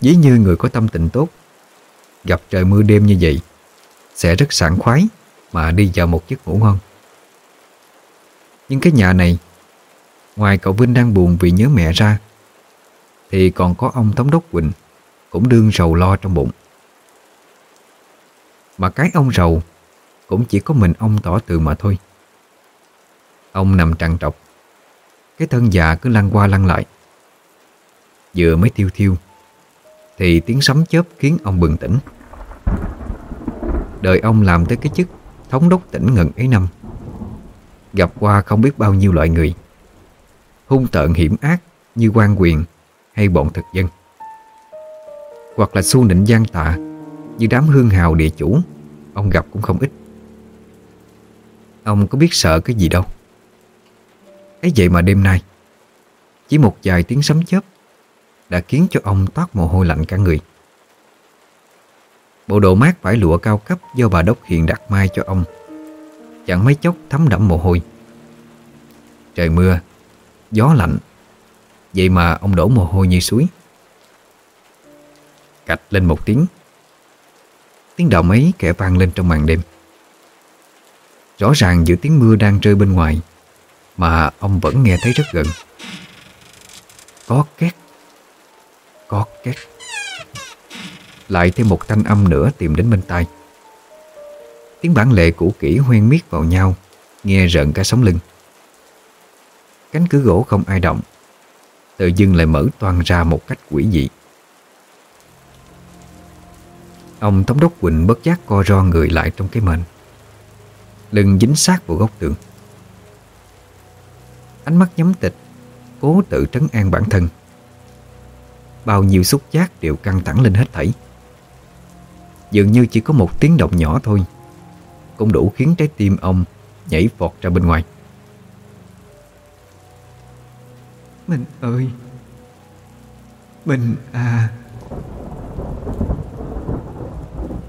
Dĩ như người có tâm tình tốt, Gặp trời mưa đêm như vậy, Sẽ rất sảng khoái. Mà đi vào một giấc ngủ ngon. Nhưng cái nhà này, Ngoài cậu Vinh đang buồn vì nhớ mẹ ra, Thì còn có ông Thống đốc Quỳnh Cũng đương rầu lo trong bụng. Mà cái ông rầu Cũng chỉ có mình ông tỏ từ mà thôi. Ông nằm trằn trọc, Cái thân già cứ lăn qua lăn lại. Vừa mới thiêu thiêu, thì tiếng sấm chớp khiến ông bừng tỉnh. Đời ông làm tới cái chức Thống đốc tỉnh ngần ấy năm. Gặp qua không biết bao nhiêu loại người. Hung tợn hiểm ác Như quan quyền hay bọn thực dân. Hoặc là xu nịnh gian tạ Như đám hương hào địa chủ, Ông gặp cũng không ít. Ông có biết sợ cái gì đâu. Ấy vậy mà đêm nay, Chỉ một vài tiếng sấm chớp đã khiến cho ông toát mồ hôi lạnh cả người. Bộ đồ mát vải lụa cao cấp do bà Đốc Hiền đặt mai cho ông chẳng mấy chốc thấm đẫm mồ hôi. Trời mưa, gió lạnh, vậy mà ông đổ mồ hôi như suối. Cạch lên một tiếng, tiếng đào mấy kẻ vang lên trong màn đêm. Rõ ràng giữa tiếng mưa đang rơi bên ngoài mà ông vẫn nghe thấy rất gần. Có két có két lại thêm một thanh âm nữa tìm đến bên tai. Tiếng bản lệ cũ kỹ hoen miết vào nhau, Nghe rợn cả sống lưng. Cánh cửa gỗ không ai động. Tự dưng lại mở toan ra một cách quỷ dị. Ông Thống đốc Quỳnh bất giác co ro người lại trong cái mền. Lưng dính sát vào góc tường. Ánh mắt nhắm tịch, Cố tự trấn an bản thân. Bao nhiêu xúc giác đều căng thẳng lên hết thảy. Dường như chỉ có một tiếng động nhỏ thôi. Cũng đủ khiến trái tim ông Nhảy vọt ra bên ngoài.
Mình ơi. Mình à.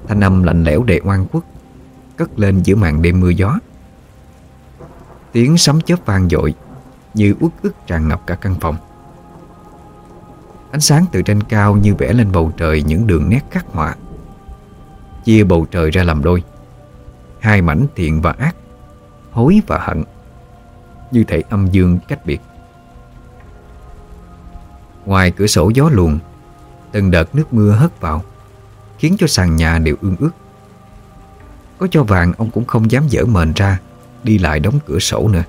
Thanh âm lạnh lẽo đệ oan quốc Cất lên giữa màn đêm mưa gió. Tiếng sấm chớp vang dội Như uất ức tràn ngập cả căn phòng. Ánh sáng từ trên cao như vẽ lên bầu trời những đường nét khắc họa Chia bầu trời ra làm đôi. Hai mảnh thiện và ác, Hối và hận, Như thể âm dương cách biệt. Ngoài cửa sổ gió luồn Từng đợt nước mưa hất vào, Khiến cho sàn nhà đều ương ướt. Có cho vàng, ông cũng không dám dở mền ra, Đi lại đóng cửa sổ nữa.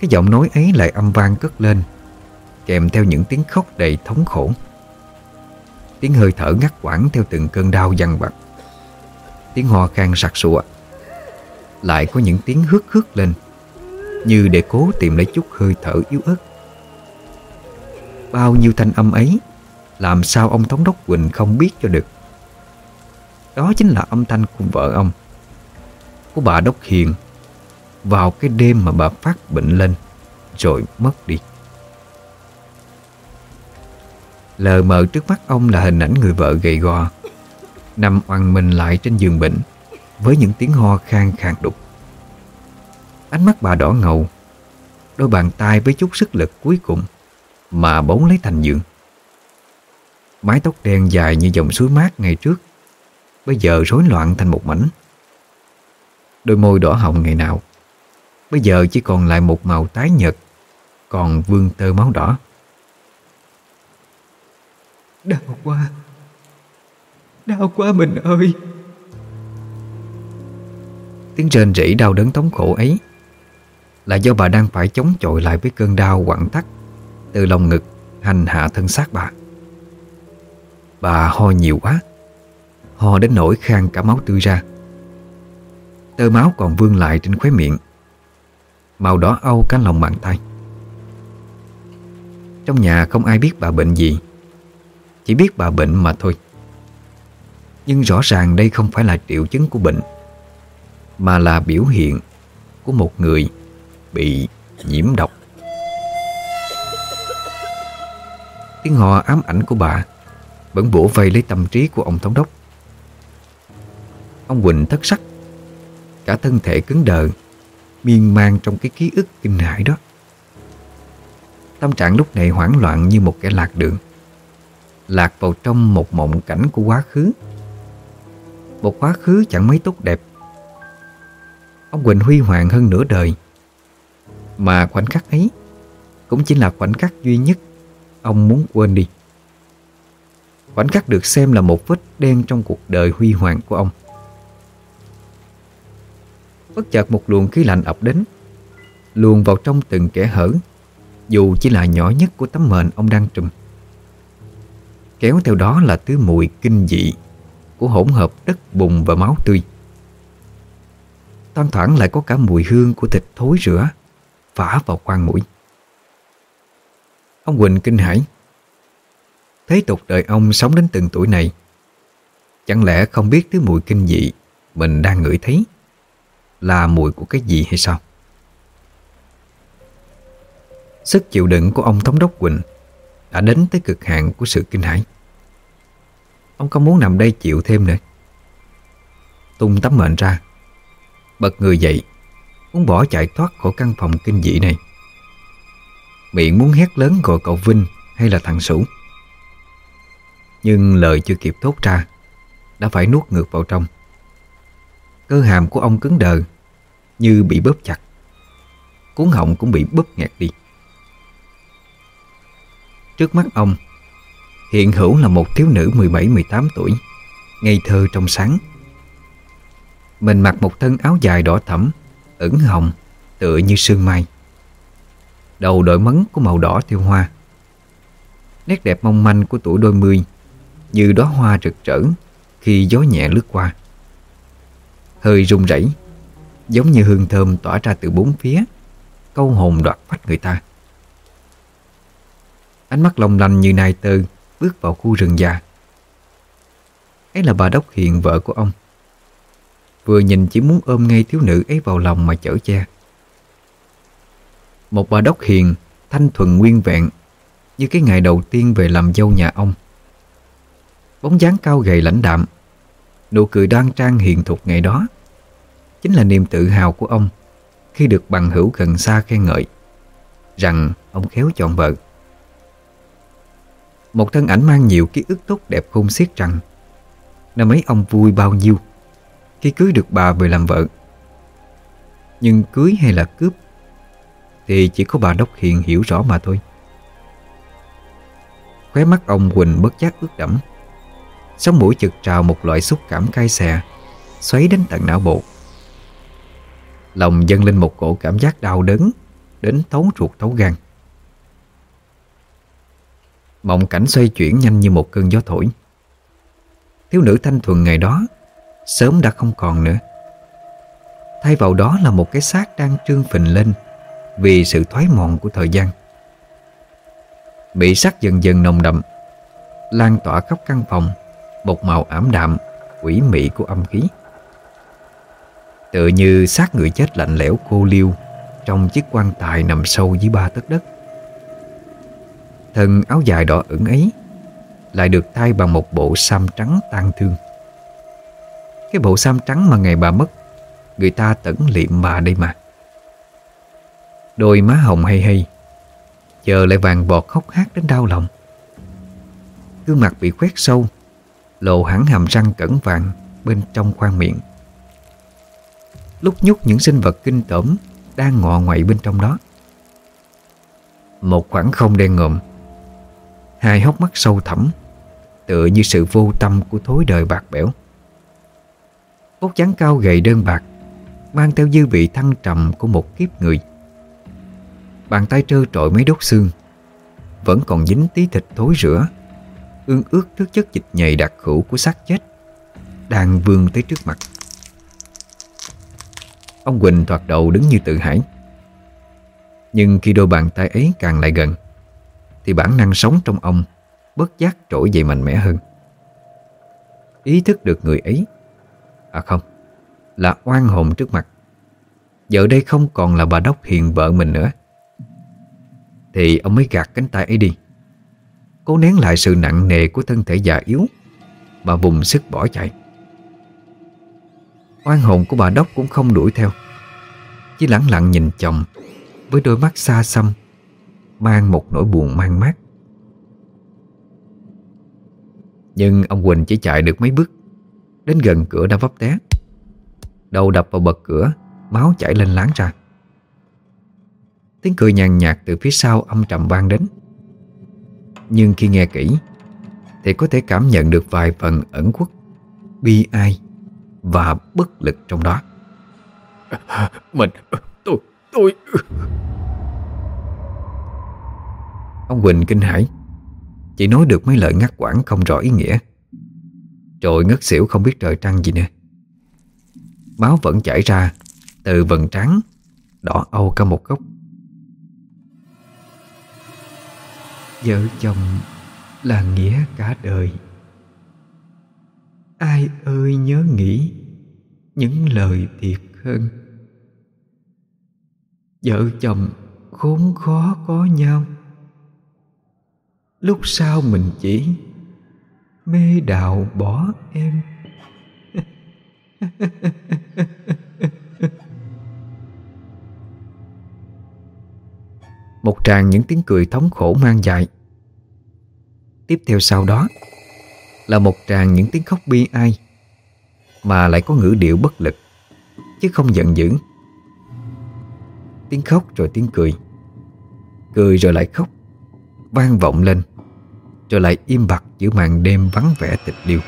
Cái giọng nói ấy lại âm vang cất lên, Kèm theo những tiếng khóc đầy thống khổ. Tiếng hơi thở ngắt quãng theo từng cơn đau dằn vặt. Tiếng ho khan sặc sụa. Lại có những tiếng hước hước lên, Như để cố tìm lấy chút hơi thở yếu ớt. Bao nhiêu thanh âm ấy, Làm sao ông Thống đốc Quỳnh không biết cho được? Đó chính là âm thanh của vợ ông, Của bà Đốc Hiền, Vào cái đêm mà bà phát bệnh lên, Rồi mất đi. Lờ mờ trước mắt ông là hình ảnh người vợ gầy gò, Nằm oằn mình lại trên giường bệnh, Với những tiếng ho khan khàn đục. Ánh mắt bà đỏ ngầu, Đôi bàn tay với chút sức lực cuối cùng Mà bấu lấy thành giường. Mái tóc đen dài như dòng suối mát ngày trước, Bây giờ rối loạn thành một mảnh. Đôi môi đỏ hồng ngày nào, Bây giờ chỉ còn lại một màu tái nhợt, Còn vương tơ máu đỏ.
Đau quá. Đau quá mình ơi.
Tiếng rên rỉ đau đớn thống khổ ấy Là do bà đang phải chống chọi lại với cơn đau quặn thắt Từ lòng ngực hành hạ thân xác bà. Bà ho nhiều quá, Ho đến nỗi khang cả máu tươi ra. Tơ máu còn vương lại trên khóe miệng, Màu đỏ âu cả lòng bàn tay. Trong nhà không ai biết bà bệnh gì. Chỉ biết bà bệnh mà thôi. Nhưng rõ ràng đây không phải là triệu chứng của bệnh, Mà là biểu hiện của một người bị nhiễm độc. Tiếng hò ám ảnh của bà Vẫn bổ vây lấy tâm trí của ông thống đốc. Ông Quỳnh thất sắc, Cả thân thể cứng đờ, Miên man trong cái ký ức kinh hãi đó. Tâm trạng lúc này hoảng loạn như một kẻ lạc đường. Lạc vào trong một mộng cảnh của quá khứ. Một quá khứ chẳng mấy tốt đẹp. Ông Quỳnh huy hoàng hơn nửa đời. Mà khoảnh khắc ấy Cũng chỉ là khoảnh khắc duy nhất Ông muốn quên đi. Khoảnh khắc được xem là một vết đen trong cuộc đời huy hoàng của ông. Bất chợt một luồng khí lạnh ập đến, Luồn vào trong từng kẻ hở, Dù chỉ là nhỏ nhất của tấm mền ông đang trùm. Kéo theo đó là thứ mùi kinh dị Của hỗn hợp đất bùn và máu tươi Toan thoảng lại có cả mùi hương của thịt thối rửa Phả vào khoang mũi Ông Quỳnh kinh hãi, Thế tục đời ông sống đến từng tuổi này, Chẳng lẽ không biết thứ mùi kinh dị Mình đang ngửi thấy là mùi của cái gì hay sao? Sức chịu đựng của ông Thống đốc Quỳnh đã đến tới cực hạn của sự kinh hãi. Ông không muốn nằm đây chịu thêm nữa. Tung tấm mệnh ra, bật người dậy, muốn bỏ chạy thoát khỏi căn phòng kinh dị này. Miệng muốn hét lớn gọi cậu Vinh hay là thằng Sủ. Nhưng lời chưa kịp thốt ra, đã phải nuốt ngược vào trong. Cơ hàm của ông cứng đờ Như bị bóp chặt Cuốn họng cũng bị bóp nghẹt đi Trước mắt ông, Hiện hữu là một thiếu nữ 17-18 tuổi, Ngây thơ trong sáng. Mình mặc một thân áo dài đỏ thẫm, ửng hồng, Tựa như sương mai. Đầu đội mấn của màu đỏ thiêu hoa. Nét đẹp mong manh của tuổi đôi mươi, Như đóa hoa rực rỡ Khi gió nhẹ lướt qua. Hơi rung rẩy, Giống như hương thơm tỏa ra từ bốn phía, Câu hồn đoạt phách người ta. Ánh mắt long lanh như nai tơ Bước vào khu rừng già. Ấy là bà Đốc Hiền, vợ của ông. Vừa nhìn chỉ muốn ôm ngay thiếu nữ ấy vào lòng mà chở che. Một bà Đốc Hiền, Thanh thuần nguyên vẹn, Như cái ngày đầu tiên về làm dâu nhà ông. Bóng dáng cao gầy lãnh đạm, Nụ cười đoan trang hiền thục ngày đó. Chính là niềm tự hào của ông Khi được bằng hữu gần xa khen ngợi Rằng ông khéo chọn vợ. Một thân ảnh mang nhiều ký ức tốt đẹp khôn xiết rằng, Năm ấy ông vui bao nhiêu? Khi cưới được bà về làm vợ. Nhưng cưới hay là cướp Thì chỉ có bà Đốc Hiền hiểu rõ mà thôi. Khóe mắt ông Quỳnh bất giác ướt đẫm. Sống mũi chực trào một loại xúc cảm cay xè, Xoáy đến tận não bộ. Lòng dâng lên một cổ cảm giác đau đớn, Đến thấu ruột thấu gan. Mộng cảnh xoay chuyển nhanh như một cơn gió thổi. Thiếu nữ thanh thuần ngày đó Sớm đã không còn nữa. Thay vào đó là một cái xác đang trương phình lên Vì sự thoái mòn của thời gian. Bị sắc dần dần nồng đậm, Lan tỏa khắp căn phòng, bột màu ảm đạm, Quỷ mị của âm khí. Tựa như xác người chết lạnh lẽo cô liêu Trong chiếc quan tài nằm sâu dưới ba tấc đất. Thân áo dài đỏ ửng ấy Lại được thay bằng một bộ sam trắng tang thương. Cái bộ sam trắng mà ngày bà mất, Người ta tẩn liệm bà đây mà. Đôi má hồng hay hay, Giờ lại vàng bọt khóc hát đến đau lòng. Gương mặt bị khoét sâu, Lộ hẳn hàm răng cẩn vàng Bên trong khoang miệng. Lúc nhúc những sinh vật kinh tởm Đang ngọ ngoại bên trong đó. Một khoảng không đen ngộm Hai hốc mắt sâu thẳm, Tựa như sự vô tâm của thối đời bạc bẽo. Bốc dáng cao gầy đơn bạc, Mang theo dư vị thăng trầm của một kiếp người. Bàn tay trơ trội mấy đốt xương, Vẫn còn dính tí thịt thối rữa Ương ướt trước chất dịch nhầy đặc hữu của xác chết Đang vươn tới trước mặt. Ông Quỳnh thoạt đầu đứng như tự hải Nhưng khi đôi bàn tay ấy càng lại gần thì bản năng sống trong ông Bất giác trỗi dậy mạnh mẽ hơn. Ý thức được người ấy. À không, Là oan hồn trước mặt. Giờ đây không còn là bà Đốc Hiền vợ mình nữa. Thì ông mới gạt cánh tay ấy đi. Cố nén lại sự nặng nề của thân thể già yếu Mà vùng sức bỏ chạy. Oan hồn của bà Đốc cũng không đuổi theo. Chỉ lặng lặng nhìn chồng Với đôi mắt xa xăm Mang một nỗi buồn mang mát. Nhưng ông Quỳnh chỉ chạy được mấy bước, Đến gần cửa đã vấp té. Đầu đập vào bậc cửa, Máu chảy lên láng ra. Tiếng cười nhàn nhạt từ phía sau âm trầm vang đến. Nhưng khi nghe kỹ, Thì có thể cảm nhận được vài phần ẩn khuất, Bi ai Và bất lực trong đó.
Mình, Tôi Tôi.
Ông Quỳnh kinh hãi. Chỉ nói được mấy lời ngắt quãng không rõ ý nghĩa. Rồi ngất xỉu không biết trời trăng gì nữa. Máu vẫn chảy ra, Từ vần trắng Đỏ âu cả một góc. Vợ chồng là nghĩa cả đời. Ai ơi nhớ nghĩ Những lời thiệt hơn. Vợ chồng khốn khó có nhau. Lúc sau mình chỉ, Mê đạo bỏ em. Một tràng những tiếng cười thống khổ mang dài. Tiếp theo sau đó Là một tràng những tiếng khóc bi ai Mà lại có ngữ điệu bất lực, Chứ không giận dữ. Tiếng khóc rồi tiếng cười. Cười rồi lại khóc, Vang vọng lên. Rồi lại im bặt giữa màn đêm vắng vẻ tịch liêu.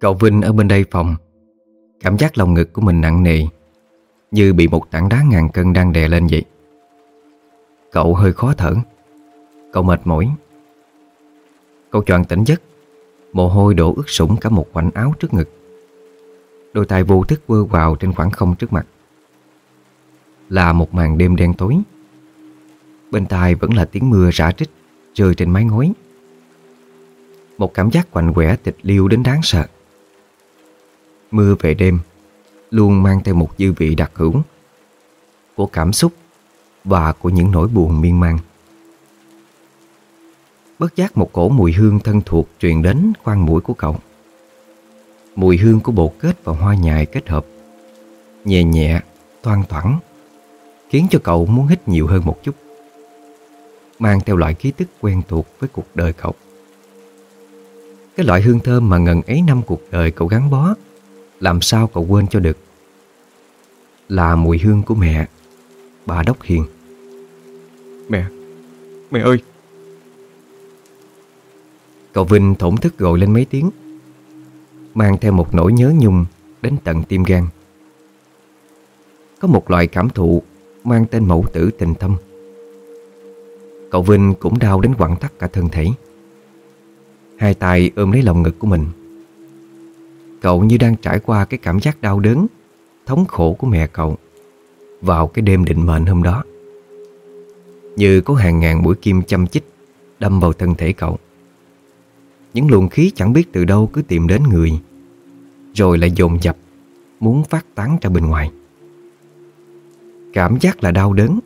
Cậu Vinh ở bên đây phòng. Cảm giác lòng ngực của mình nặng nề, Như bị một tảng đá ngàn cân đang đè lên vậy. Cậu hơi khó thở. Cậu mệt mỏi. Cậu choàng tỉnh giấc. Mồ hôi đổ ướt sũng cả một quảnh áo trước ngực. Đôi tay vô thức vơ vào trên khoảng không trước mặt. Là một màn đêm đen tối. Bên tai vẫn là tiếng mưa rã trích Rơi trên mái ngói. Một cảm giác quạnh quẻ tịch liêu đến đáng sợ. Mưa về đêm Luôn mang theo một dư vị đặc hữu Của cảm xúc và của những nỗi buồn miên man. Bất giác một cổ mùi hương thân thuộc Truyền đến khoang mũi của cậu. Mùi hương của bột kết và hoa nhài kết hợp Nhẹ nhẹ, thoang thoảng Khiến cho cậu muốn hít nhiều hơn một chút Mang theo loại ký tức quen thuộc với cuộc đời cậu. Cái loại hương thơm mà ngần ấy năm cuộc đời cậu gắn bó làm sao cậu quên cho được? Là mùi hương của mẹ Bà Đốc Hiền.
Mẹ ơi.
Cậu Vinh thổn thức gọi lên mấy tiếng, Mang theo một nỗi nhớ nhung Đến tận tim gan. Có một loại cảm thụ Mang tên mẫu tử tình thâm. Cậu Vinh cũng đau đến quặn thắt cả thân thể. Hai tay ôm lấy lòng ngực của mình. Cậu như đang trải qua cái cảm giác đau đớn, Thống khổ của mẹ cậu Vào cái đêm định mệnh hôm đó. Như có hàng ngàn mũi kim chăm chích Đâm vào thân thể cậu. Những luồng khí chẳng biết từ đâu cứ tìm đến người, Rồi lại dồn dập Muốn phát tán ra bên ngoài. Cảm giác là đau đớn,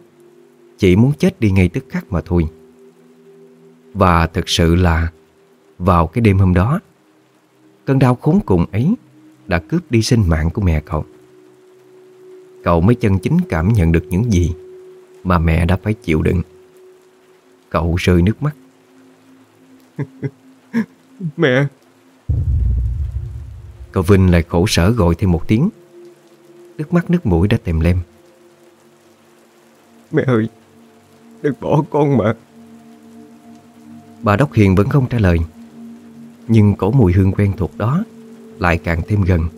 Chỉ muốn chết đi ngay tức khắc mà thôi. Và thực sự là Vào cái đêm hôm đó, Cơn đau khốn cùng ấy đã cướp đi sinh mạng của mẹ cậu. Cậu mới chân chính cảm nhận được những gì mà mẹ đã phải chịu đựng. Cậu rơi nước mắt.
mẹ!
Cậu Vinh lại khổ sở gọi thêm một tiếng Nước mắt nước mũi đã tèm lem
Mẹ ơi Đừng bỏ con mà
Bà Đốc Hiền vẫn không trả lời Nhưng cổ mùi hương quen thuộc đó Lại càng thêm gần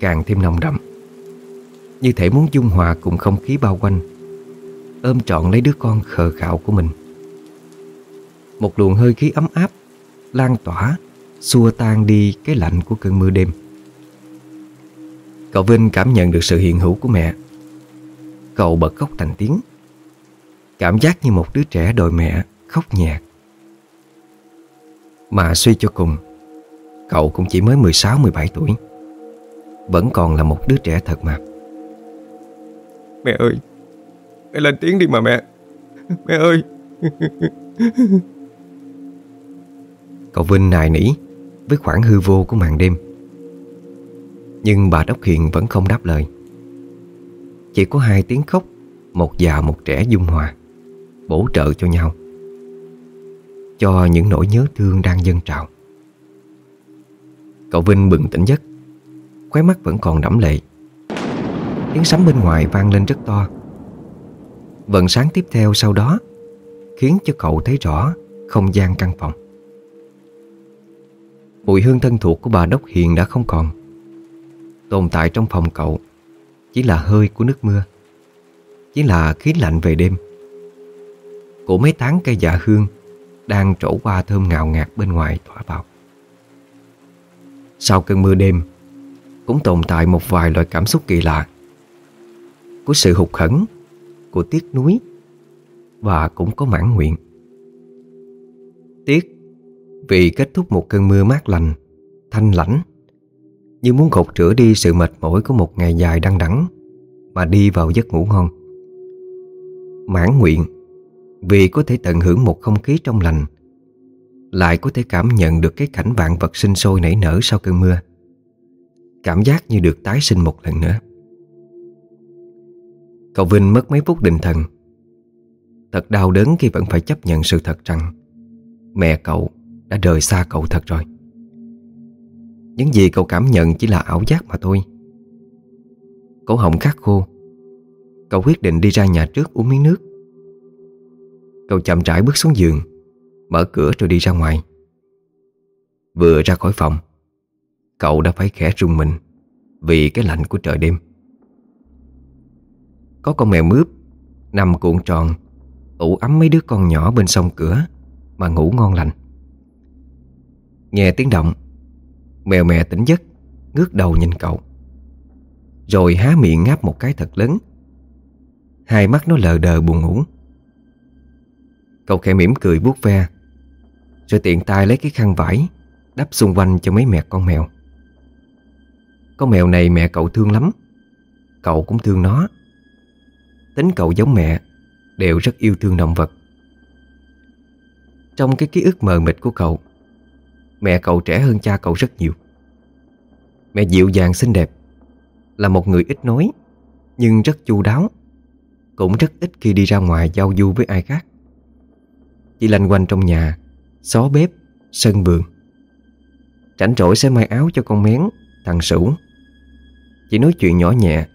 Càng thêm nồng đậm Như thể muốn dung hòa cùng không khí bao quanh Ôm trọn lấy đứa con khờ khạo của mình. Một luồng hơi khí ấm áp Lan tỏa, Xua tan đi cái lạnh của cơn mưa đêm. Cậu Vinh cảm nhận được sự hiện hữu của mẹ. Cậu bật khóc thành tiếng. Cảm giác như một đứa trẻ đòi mẹ khóc nhẹ. Mà suy cho cùng, Cậu cũng chỉ mới 16-17 tuổi. Vẫn còn là một đứa trẻ thật mà.
Mẹ ơi Mẹ lên tiếng đi mà mẹ. Mẹ ơi.
Cậu Vinh nài nỉ Với khoảng hư vô của màn đêm. Nhưng bà Đốc Hiền vẫn không đáp lời. Chỉ có hai tiếng khóc, Một già một trẻ dung hòa, Bổ trợ cho nhau, Cho những nỗi nhớ thương đang dâng trào. Cậu Vinh bừng tỉnh giấc, Khóe mắt vẫn còn đẫm lệ. Tiếng sấm bên ngoài vang lên rất to vận sáng tiếp theo sau đó Khiến cho cậu thấy rõ Không gian căn phòng. Mùi hương thân thuộc của bà Đốc Hiền đã không còn. Tồn tại trong phòng cậu Chỉ là hơi của nước mưa, Chỉ là khí lạnh về đêm. Của mấy tán cây dạ hương Đang trổ qua thơm ngào ngạt bên ngoài tỏa vào. Sau cơn mưa đêm, Cũng tồn tại một vài loại cảm xúc kỳ lạ Của sự hụt hẫng của tiếc núi Và cũng có mãn nguyện. Tiếc vì kết thúc một cơn mưa mát lành, Thanh lãnh Như muốn gột rửa đi sự mệt mỏi của một ngày dài đăng đẳng Mà đi vào giấc ngủ ngon. Mãn nguyện Vì có thể tận hưởng một không khí trong lành, Lại có thể cảm nhận được cái cảnh vạn vật sinh sôi nảy nở sau cơn mưa. Cảm giác như được tái sinh một lần nữa. Cậu Vinh mất mấy phút định thần. Thật đau đớn khi vẫn phải chấp nhận sự thật rằng Mẹ cậu đã rời xa cậu thật rồi. Những gì cậu cảm nhận chỉ là ảo giác mà thôi. Cổ họng khát khô. Cậu quyết định đi ra nhà trước uống miếng nước. Cậu chậm rãi bước xuống giường, Mở cửa rồi đi ra ngoài. Vừa ra khỏi phòng, Cậu đã phải khẽ rung mình Vì cái lạnh của trời đêm. Có con mèo mướp, Nằm cuộn tròn, ủ ấm mấy đứa con nhỏ bên sông cửa Mà ngủ ngon lành. Nghe tiếng động, Mèo mẹ tỉnh giấc, Ngước đầu nhìn cậu. Rồi há miệng ngáp một cái thật lớn. Hai mắt nó lờ đờ buồn ngủ. Cậu khẽ mỉm cười vuốt ve, Rồi tiện tay lấy cái khăn vải, Đắp xung quanh cho mấy mẹ con mèo. Con mèo này mẹ cậu thương lắm, Cậu cũng thương nó. Tính cậu giống mẹ Đều rất yêu thương động vật. Trong cái ký ức mờ mịt của cậu Mẹ cậu trẻ hơn cha cậu rất nhiều. Mẹ dịu dàng xinh đẹp Là một người ít nói Nhưng rất chu đáo Cũng rất ít khi đi ra ngoài giao du với ai khác. Chỉ lanh quanh trong nhà Xó bếp, sân vườn. Rảnh rỗi sẽ may áo cho con mén Thằng Sửu. Chỉ nói chuyện nhỏ nhẹ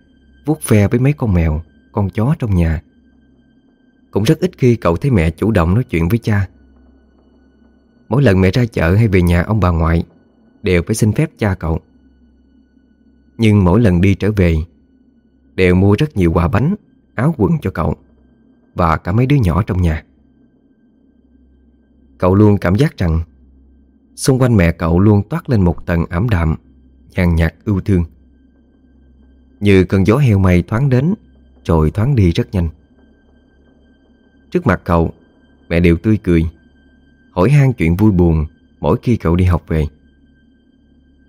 vuốt ve với mấy con mèo. Con chó trong nhà. Cũng rất ít khi cậu thấy mẹ chủ động nói chuyện với cha. Mỗi lần mẹ ra chợ hay về nhà, ông bà ngoại Đều phải xin phép cha cậu. Nhưng mỗi lần đi trở về, Đều mua rất nhiều quà bánh, Áo quần cho cậu Và cả mấy đứa nhỏ trong nhà. Cậu luôn cảm giác rằng Xung quanh mẹ cậu luôn toát lên một tầng ảm đạm, Nhàn nhạt ưu thương. Như cơn gió heo mây thoáng đến rồi thoáng đi rất nhanh. Trước mặt cậu, Mẹ đều tươi cười, Hỏi han chuyện vui buồn Mỗi khi cậu đi học về.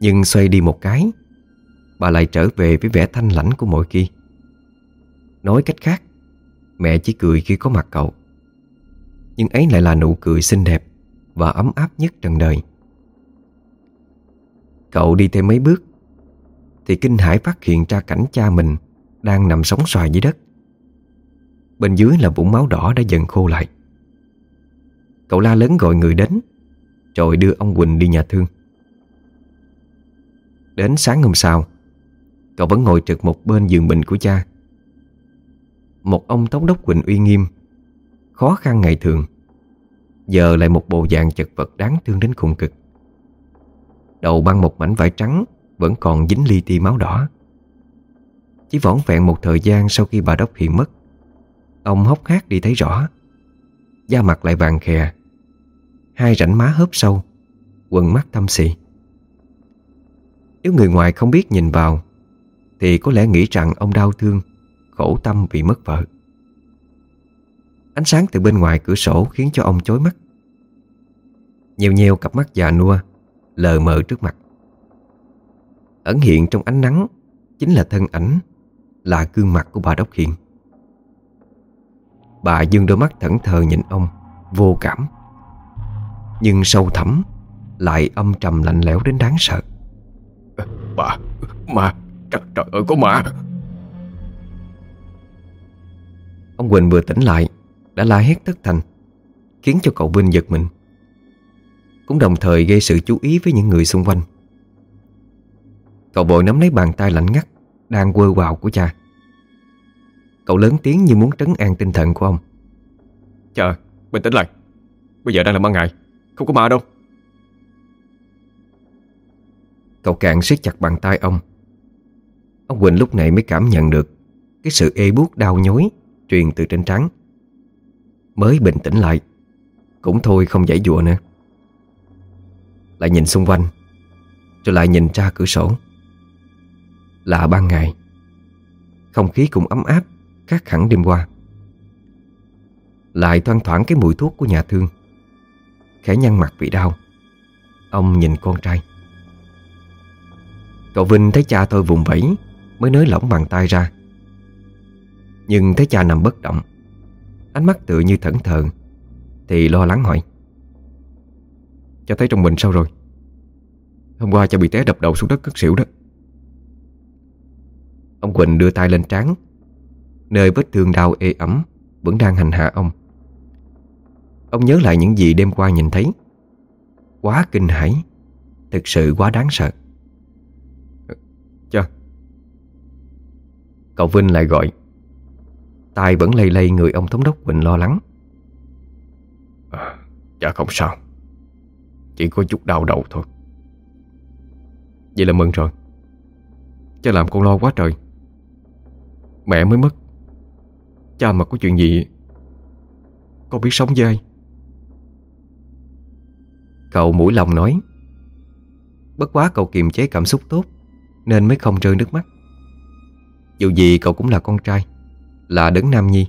Nhưng xoay đi một cái, Bà lại trở về với vẻ thanh lãnh của mỗi khi. Nói cách khác, Mẹ chỉ cười khi có mặt cậu. Nhưng ấy lại là nụ cười xinh đẹp Và ấm áp nhất trần đời. Cậu đi thêm mấy bước, Thì kinh hãi phát hiện ra cảnh cha mình đang nằm sóng xoài dưới đất. Bên dưới là vũng máu đỏ đã dần khô lại. Cậu la lớn gọi người đến, Rồi đưa ông Quỳnh đi nhà thương. Đến sáng hôm sau, Cậu vẫn ngồi trực một bên giường bệnh của cha. Một ông thống đốc Quỳnh uy nghiêm, Khó khăn ngày thường, Giờ lại một bộ dạng chật vật đáng thương đến cùng cực. Đầu băng một mảnh vải trắng Vẫn còn dính li ti máu đỏ. Chỉ vỏn vẹn một thời gian sau khi bà Đốc hiện mất. Ông hốc hác đi thấy rõ. Da mặt lại vàng khè. Hai rãnh má hớp sâu. Quần mắt thâm xị. Nếu người ngoài không biết nhìn vào, Thì có lẽ nghĩ rằng ông đau thương, Khổ tâm vì mất vợ. Ánh sáng từ bên ngoài cửa sổ Khiến cho ông chối mắt. Nhiều nhiều cặp mắt già nua, Lờ mờ trước mặt. Ẩn hiện trong ánh nắng Chính là thân ảnh là gương mặt của bà Đốc Hiền. Bà dương đôi mắt thẫn thờ nhìn ông Vô cảm. Nhưng sâu thẳm Lại âm trầm lạnh lẽo đến đáng sợ.
Bà Mà Trời, trời ơi có ma.
Ông Quỳnh vừa tỉnh lại Đã la hét tất thành Khiến cho cậu Vinh giật mình. Cũng đồng thời gây sự chú ý với những người xung quanh. Cậu vội nắm lấy bàn tay lạnh ngắt Đang quơ vào của cha. Cậu lớn tiếng như muốn trấn an tinh thần của ông.
Chờ bình tĩnh lại. Bây giờ đang là ban ngày Không có ma đâu.
Cậu càng siết chặt bàn tay ông. Ông Quỳnh lúc này mới cảm nhận được Cái sự ê buốt đau nhói Truyền từ trên trán. Mới bình tĩnh lại Cũng thôi không giải dụa nữa. Lại nhìn xung quanh Rồi lại nhìn ra cửa sổ là ban ngày. Không khí cũng ấm áp, Khác hẳn đêm qua. Lại thoang thoảng cái mùi thuốc của nhà thương. Khẽ nhăn mặt vì đau. Ông nhìn con trai. Cậu Vinh thấy cha tôi vùng vẫy, Mới nới lỏng bàn tay ra. Nhưng thấy cha nằm bất động. Ánh mắt tựa như thẫn thờ, Thì lo lắng hỏi.
Cha thấy trong mình sao rồi? Hôm qua cha bị té đập đầu xuống đất cất xỉu đó.
Ông Quỳnh đưa tay lên trán. Nơi vết thương đau ê ẩm Vẫn đang hành hạ ông. Ông nhớ lại những gì đêm qua nhìn thấy. Quá kinh hãi Thực sự quá đáng sợ.
Cha
Cậu Vinh lại gọi. Tay vẫn lây lây người ông thống đốc Quỳnh lo lắng.
À, Cha không sao. Chỉ có chút đau đầu thôi. Vậy là mừng rồi. Cha làm con lo quá trời. Mẹ mới mất. Cha mà có chuyện gì, Con biết sống với ai?
Cậu mũi lòng nói, Bất quá cậu kiềm chế cảm xúc tốt, Nên mới không rơi nước mắt. Dù gì cậu cũng là con trai, Là đấng nam nhi.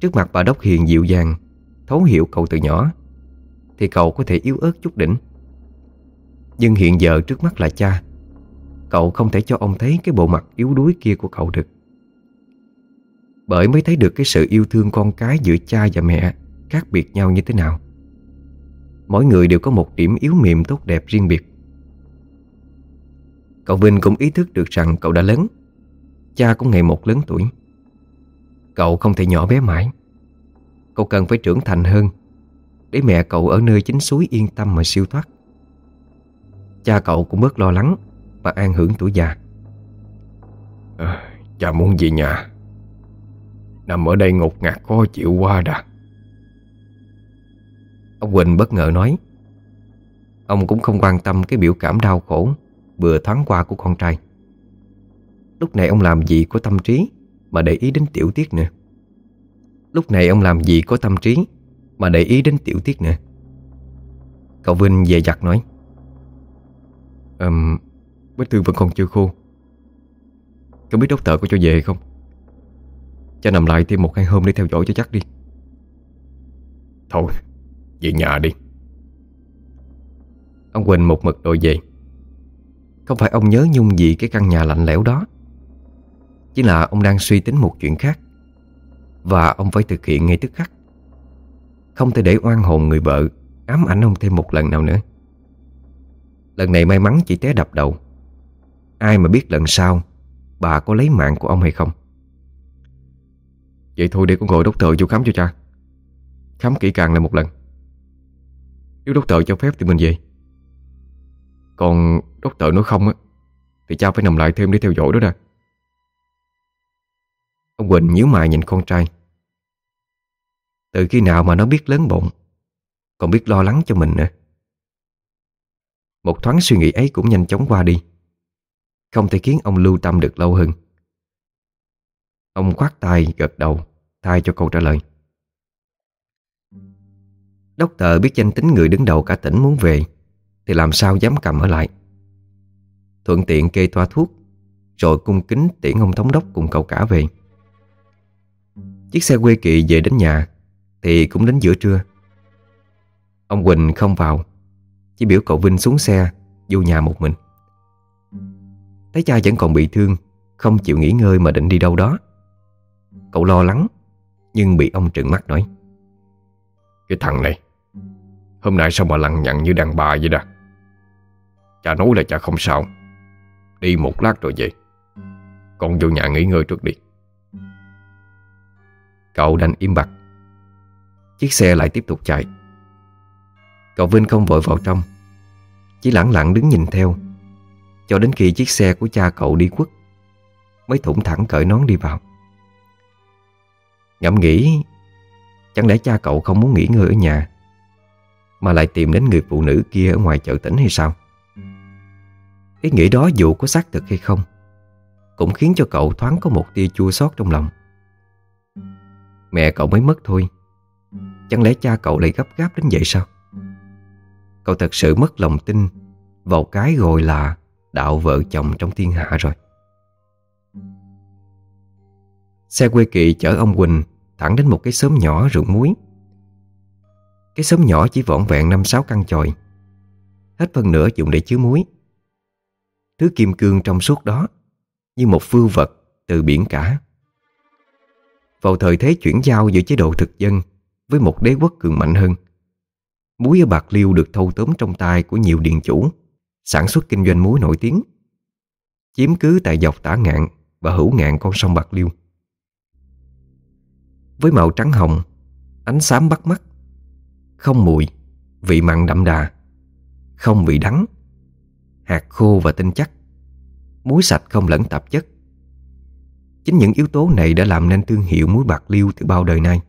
Trước mặt bà Đốc Hiền dịu dàng, Thấu hiểu cậu từ nhỏ, Thì cậu có thể yếu ớt chút đỉnh. Nhưng hiện giờ trước mắt là cha, Cậu không thể cho ông thấy Cái bộ mặt yếu đuối kia của cậu được. Bởi mới thấy được Cái sự yêu thương con cái giữa cha và mẹ Khác biệt nhau như thế nào. Mỗi người đều có một điểm yếu mềm tốt đẹp riêng biệt. Cậu Vinh cũng ý thức được rằng cậu đã lớn. Cha cũng ngày một lớn tuổi. Cậu không thể nhỏ bé mãi. Cậu cần phải trưởng thành hơn Để mẹ cậu ở nơi chính suối yên tâm mà siêu thoát. Cha cậu cũng bớt lo lắng Và an hưởng tuổi già.
À, Cha muốn về nhà. Nằm ở đây ngột ngạt khó chịu quá đã.
Ông Quỳnh bất ngờ nói Ông cũng không quan tâm cái biểu cảm đau khổ Vừa thoáng qua của con trai. Lúc này ông làm gì có tâm trí Mà để ý đến tiểu tiết nữa? Lúc này ông làm gì có tâm trí Mà để ý đến tiểu tiết nữa? Cậu Vinh về giặt nói
um, Vết thương vẫn còn chưa khô. Không biết đốc tờ có cho về không? Cha nằm lại thêm một hai hôm để theo dõi cho chắc đi. Thôi Về nhà đi.
Ông Quỳnh một mực đòi về. Không phải ông nhớ nhung gì cái căn nhà lạnh lẽo đó. Chỉ là ông đang suy tính một chuyện khác. Và ông phải thực hiện ngay tức khắc. Không thể để oan hồn người vợ Ám ảnh ông thêm một lần nào nữa. Lần này may mắn chỉ té đập đầu. Ai mà biết lần sau Bà có lấy mạng của ông hay không
Vậy thôi để con gọi đốc tờ vô khám cho cha. Khám kỹ càng lại một lần. Nếu đốc tờ cho phép thì mình về. Còn đốc nói không á, Thì cha phải nằm lại thêm để theo dõi đó ra
Ông Quỳnh nhíu mày nhìn con trai. Từ khi nào mà nó biết lớn bụng, Còn biết lo lắng cho mình nữa. Một thoáng suy nghĩ ấy cũng nhanh chóng qua đi. Không thể khiến ông lưu tâm được lâu hơn. Ông khoát tay, gật đầu, Thay cho câu trả lời. Đốc tờ biết danh tính người đứng đầu cả tỉnh muốn về, Thì làm sao dám cầm ở lại? Thuận tiện kê toa thuốc, Rồi cung kính tiễn ông thống đốc cùng cậu cả về. Chiếc xe quê kỵ về đến nhà, Thì cũng đến giữa trưa. Ông Quỳnh không vào, Chỉ biểu cậu Vinh xuống xe, Vô nhà một mình. Thấy cha vẫn còn bị thương, Không chịu nghỉ ngơi mà định đi đâu đó. Cậu lo lắng Nhưng bị ông trừng mắt nói.
Cái thằng này Hôm nay sao mà lằng nhằng như đàn bà vậy đó? Cha nói là cha không sao. Đi một lát rồi về. Con vô nhà nghỉ ngơi trước đi.
Cậu đành im bặt. Chiếc xe lại tiếp tục chạy. Cậu Vinh không vội vào trong Chỉ lặng lặng đứng nhìn theo Cho đến khi chiếc xe của cha cậu đi quất Mới thủng thẳng cởi nón đi vào Ngẫm nghĩ, Chẳng lẽ cha cậu không muốn nghỉ ngơi ở nhà, Mà lại tìm đến người phụ nữ kia ở ngoài chợ tỉnh hay sao? Ý nghĩ đó dù có xác thực hay không, Cũng khiến cho cậu thoáng có một tia chua xót trong lòng. Mẹ cậu mới mất thôi, Chẳng lẽ cha cậu lại gấp gáp đến vậy sao? Cậu thật sự mất lòng tin Vào cái gọi là Đạo vợ chồng trong thiên hạ rồi. Xe quê kỵ chở ông Quỳnh Thẳng đến một cái xóm nhỏ ruộng muối Cái xóm nhỏ chỉ vỏn vẹn năm sáu căn chòi Hết phần nửa dùng để chứa muối Thứ kim cương trong suốt đó Như một phương vật từ biển cả vào thời thế chuyển giao giữa chế độ thực dân với một đế quốc cường mạnh hơn. Muối ở Bạc Liêu được thâu tóm trong tay của nhiều điện chủ sản xuất kinh doanh muối nổi tiếng, chiếm cứ tại dọc tả ngạn và hữu ngạn con sông Bạc Liêu. Với màu trắng hồng, ánh xám bắt mắt, không mùi, vị mặn đậm đà, không vị đắng, hạt khô và tinh chắc, muối sạch không lẫn tạp chất, Chính những yếu tố này đã làm nên thương hiệu muối bạc liêu từ bao đời nay.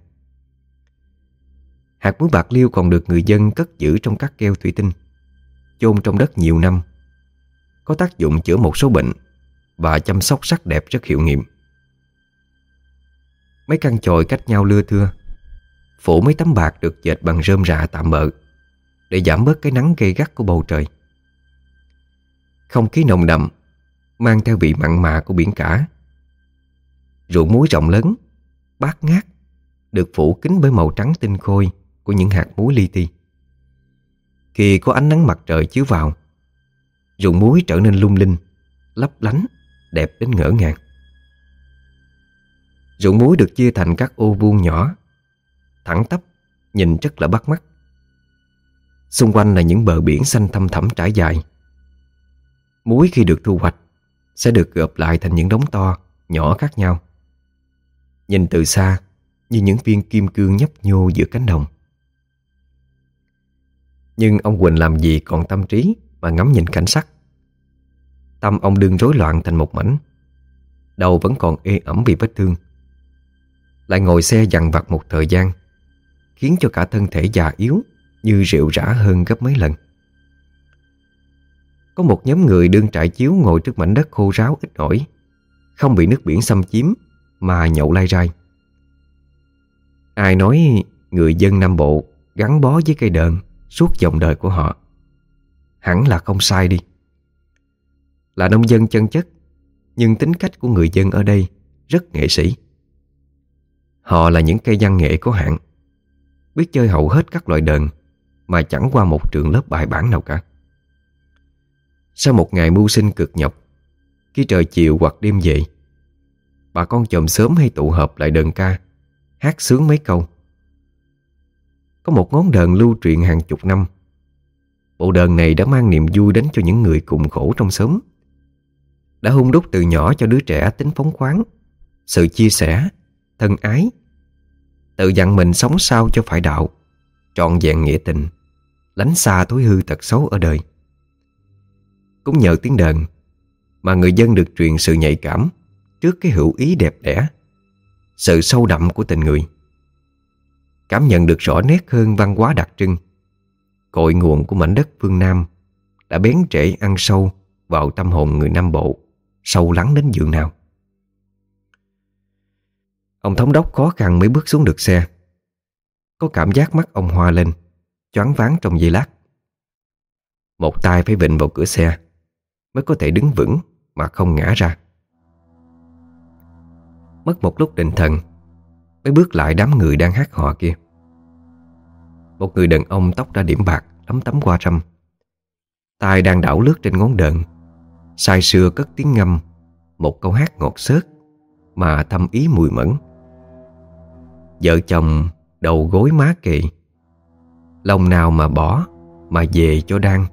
Hạt muối bạc liêu còn được người dân cất giữ trong các keo thủy tinh, chôn trong đất nhiều năm, có tác dụng chữa một số bệnh và chăm sóc sắc đẹp rất hiệu nghiệm. Mấy căn chòi cách nhau lưa thưa, phủ mấy tấm bạc được dệt bằng rơm rạ tạm bợ để giảm bớt cái nắng gây gắt của bầu trời. Không khí nồng đậm mang theo vị mặn mà của biển cả Ruộng muối rộng lớn, bát ngát, được phủ kín bởi màu trắng tinh khôi của những hạt muối li ti. Khi có ánh nắng mặt trời chiếu vào, ruộng muối trở nên lung linh, lấp lánh, đẹp đến ngỡ ngàng. Ruộng muối được chia thành các ô vuông nhỏ, thẳng tắp, nhìn rất là bắt mắt. Xung quanh là những bờ biển xanh thăm thẳm trải dài. Muối khi được thu hoạch sẽ được gộp lại thành những đống to, nhỏ khác nhau. Nhìn từ xa Như những viên kim cương nhấp nhô giữa cánh đồng Nhưng ông Quỳnh làm gì còn tâm trí Mà ngắm nhìn cảnh sắc Tâm ông đương rối loạn thành một mảnh Đầu vẫn còn ê ẩm vì vết thương lại ngồi xe dằn vặt một thời gian Khiến cho cả thân thể già yếu Như rượu rã hơn gấp mấy lần Có một nhóm người đương trại chiếu ngồi trước mảnh đất khô ráo ít ỏi Không bị nước biển xâm chiếm mà nhậu lai rai. Ai nói người dân Nam Bộ gắn bó với cây đờn suốt dòng đời của họ? Hẳn là không sai đi. Là nông dân chân chất, nhưng tính cách của người dân ở đây rất nghệ sĩ. Họ là những cây văn nghệ có hạn, biết chơi hầu hết các loại đờn mà chẳng qua một trường lớp bài bản nào cả. Sau một ngày mưu sinh cực nhọc, khi trời chiều hoặc đêm về, Bà con chồm sớm hay tụ hợp lại đờn ca Hát sướng mấy câu. Có một ngón đờn lưu truyền hàng chục năm. Bộ đờn này đã mang niềm vui đến cho những người cùng khổ trong xóm. Đã hung đúc từ nhỏ cho đứa trẻ tính phóng khoáng Sự chia sẻ, thân ái. Tự dặn mình sống sao cho phải đạo, Trọn vẹn nghĩa tình, Lánh xa thối hư tật xấu ở đời. Cũng nhờ tiếng đờn Mà người dân được truyền sự nhạy cảm Trước cái hữu ý đẹp đẽ, Sự sâu đậm của tình người. Cảm nhận được rõ nét hơn văn hóa đặc trưng, Cội nguồn của mảnh đất phương Nam Đã bén trễ ăn sâu Vào tâm hồn người Nam Bộ Sâu lắng đến dường nào. Ông thống đốc khó khăn mới bước xuống được xe. Có cảm giác mắt ông hoa lên, Choáng váng trong giây lát. Một tay phải vịnh vào cửa xe, Mới có thể đứng vững Mà không ngã ra. Mất một lúc định thần, Mới bước lại đám người đang hát hò kia. Một người đàn ông tóc đã điểm bạc Lắm tấm qua râm. Tay đang đảo lướt trên ngón đờn. Sai xưa cất tiếng ngâm, Một câu hát ngọt xớt Mà thâm ý mùi mẫn. Vợ chồng đầu gối má kỵ Lòng nào mà bỏ Mà về cho đang.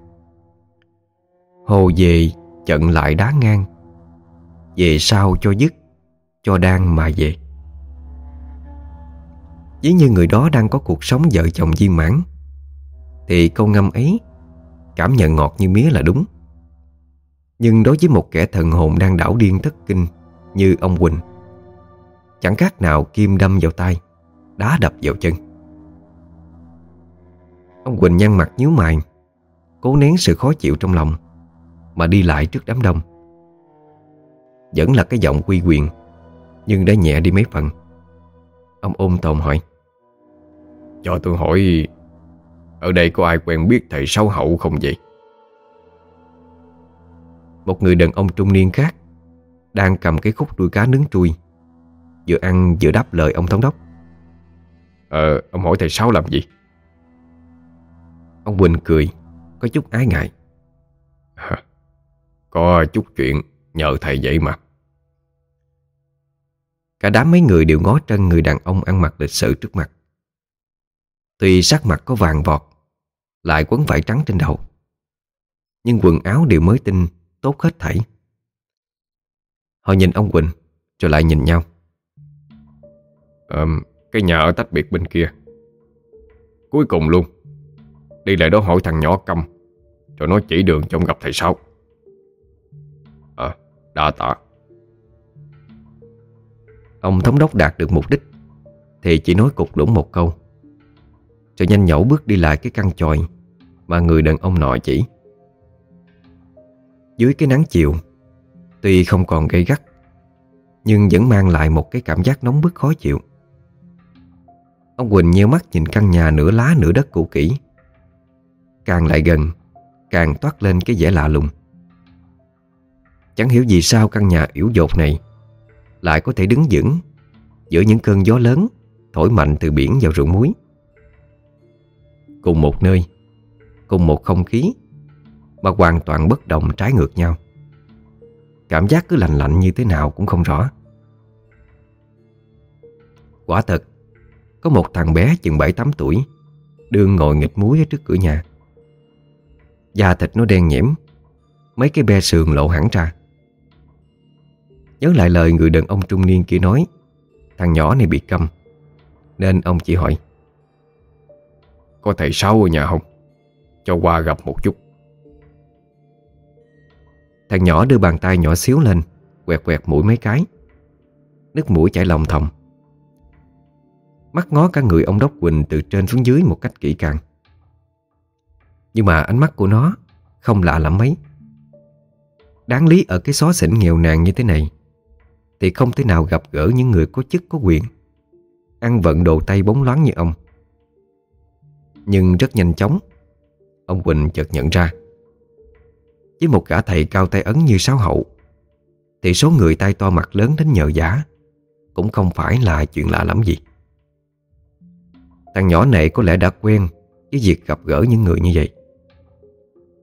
Hồ về chận lại đá ngang. Về sau cho dứt, Cho đang mà về. Ví như người đó đang có cuộc sống vợ chồng viên mãn, Thì câu ngâm ấy Cảm nhận ngọt như mía là đúng. Nhưng đối với một kẻ thần hồn đang đảo điên thất kinh Như ông Quỳnh, Chẳng khác nào kim đâm vào tay Đá đập vào chân. Ông Quỳnh nhăn mặt nhíu mày Cố nén sự khó chịu trong lòng Mà đi lại trước đám đông. Vẫn là cái giọng quy quyền Nhưng đã nhẹ đi mấy phần. Ông ôm tồn hỏi
Cho tôi hỏi Ở đây có ai quen biết thầy Sáu Hậu không vậy?
Một người đàn ông trung niên khác Đang cầm cái khúc đuôi cá nướng trui Vừa ăn vừa đáp lời ông thống đốc
Ờ, ông hỏi thầy Sáu làm gì?
Ông Quỳnh cười Có chút ái ngại.
À, Có chút chuyện nhờ thầy vậy mà.
Cả đám mấy người đều ngó chân người đàn ông ăn mặc lịch sự trước mặt. Tuy sắc mặt có vàng vọt Lại quấn vải trắng trên đầu. Nhưng quần áo đều mới tinh Tốt hết thảy. Họ nhìn ông Quỳnh Rồi lại nhìn nhau.
À, cái nhà ở tách biệt bên kia. Cuối cùng luôn, Đi lại đó hỏi thằng nhỏ câm Cho nó chỉ đường cho ông gặp thầy sau. À ờ, đa tạ.
Ông thống đốc đạt được mục đích, Thì chỉ nói cục đủ một câu, Rồi nhanh nhẩu bước đi lại cái căn tròi Mà người đàn ông nọ chỉ. Dưới cái nắng chiều, Tuy không còn gây gắt, Nhưng vẫn mang lại một cái cảm giác nóng bức khó chịu. Ông Quỳnh nheo mắt nhìn căn nhà nửa lá nửa đất cũ kỹ. Càng lại gần, Càng toát lên cái vẻ lạ lùng. Chẳng hiểu vì sao căn nhà yếu dột này Lại có thể đứng vững Giữa những cơn gió lớn Thổi mạnh từ biển vào ruộng muối. Cùng một nơi, Cùng một không khí, Mà hoàn toàn bất động trái ngược nhau. Cảm giác cứ lạnh lạnh như thế nào cũng không rõ. Quả thật có một thằng bé chừng 7-8 tuổi Đương ngồi nghịch muối ở trước cửa nhà. Da thịt nó đen nhiễm, Mấy cái be sườn lộ hẳn ra. Nhớ lại lời người đàn ông trung niên kia nói Thằng nhỏ này bị câm Nên ông chỉ hỏi
Có thầy Sáu ở nhà không? Cho qua gặp một chút
Thằng nhỏ đưa bàn tay nhỏ xíu lên Quẹt quẹt mũi mấy cái. Nước mũi chảy lòng thòng. Mắt ngó cả người ông Đốc Quỳnh Từ trên xuống dưới một cách kỹ càng. Nhưng mà ánh mắt của nó Không lạ lắm mấy. Đáng lý ở cái xó xỉnh nghèo nàn như thế này, Thì không thể nào gặp gỡ những người có chức, có quyền, Ăn vận đồ tay bóng loáng như ông. Nhưng rất nhanh chóng, Ông Quỳnh chợt nhận ra, Với một gã thầy cao tay ấn như sáo hậu, Thì số người tay to mặt lớn đến nhờ giả Cũng không phải là chuyện lạ lắm gì. Thằng nhỏ này có lẽ đã quen Với việc gặp gỡ những người như vậy.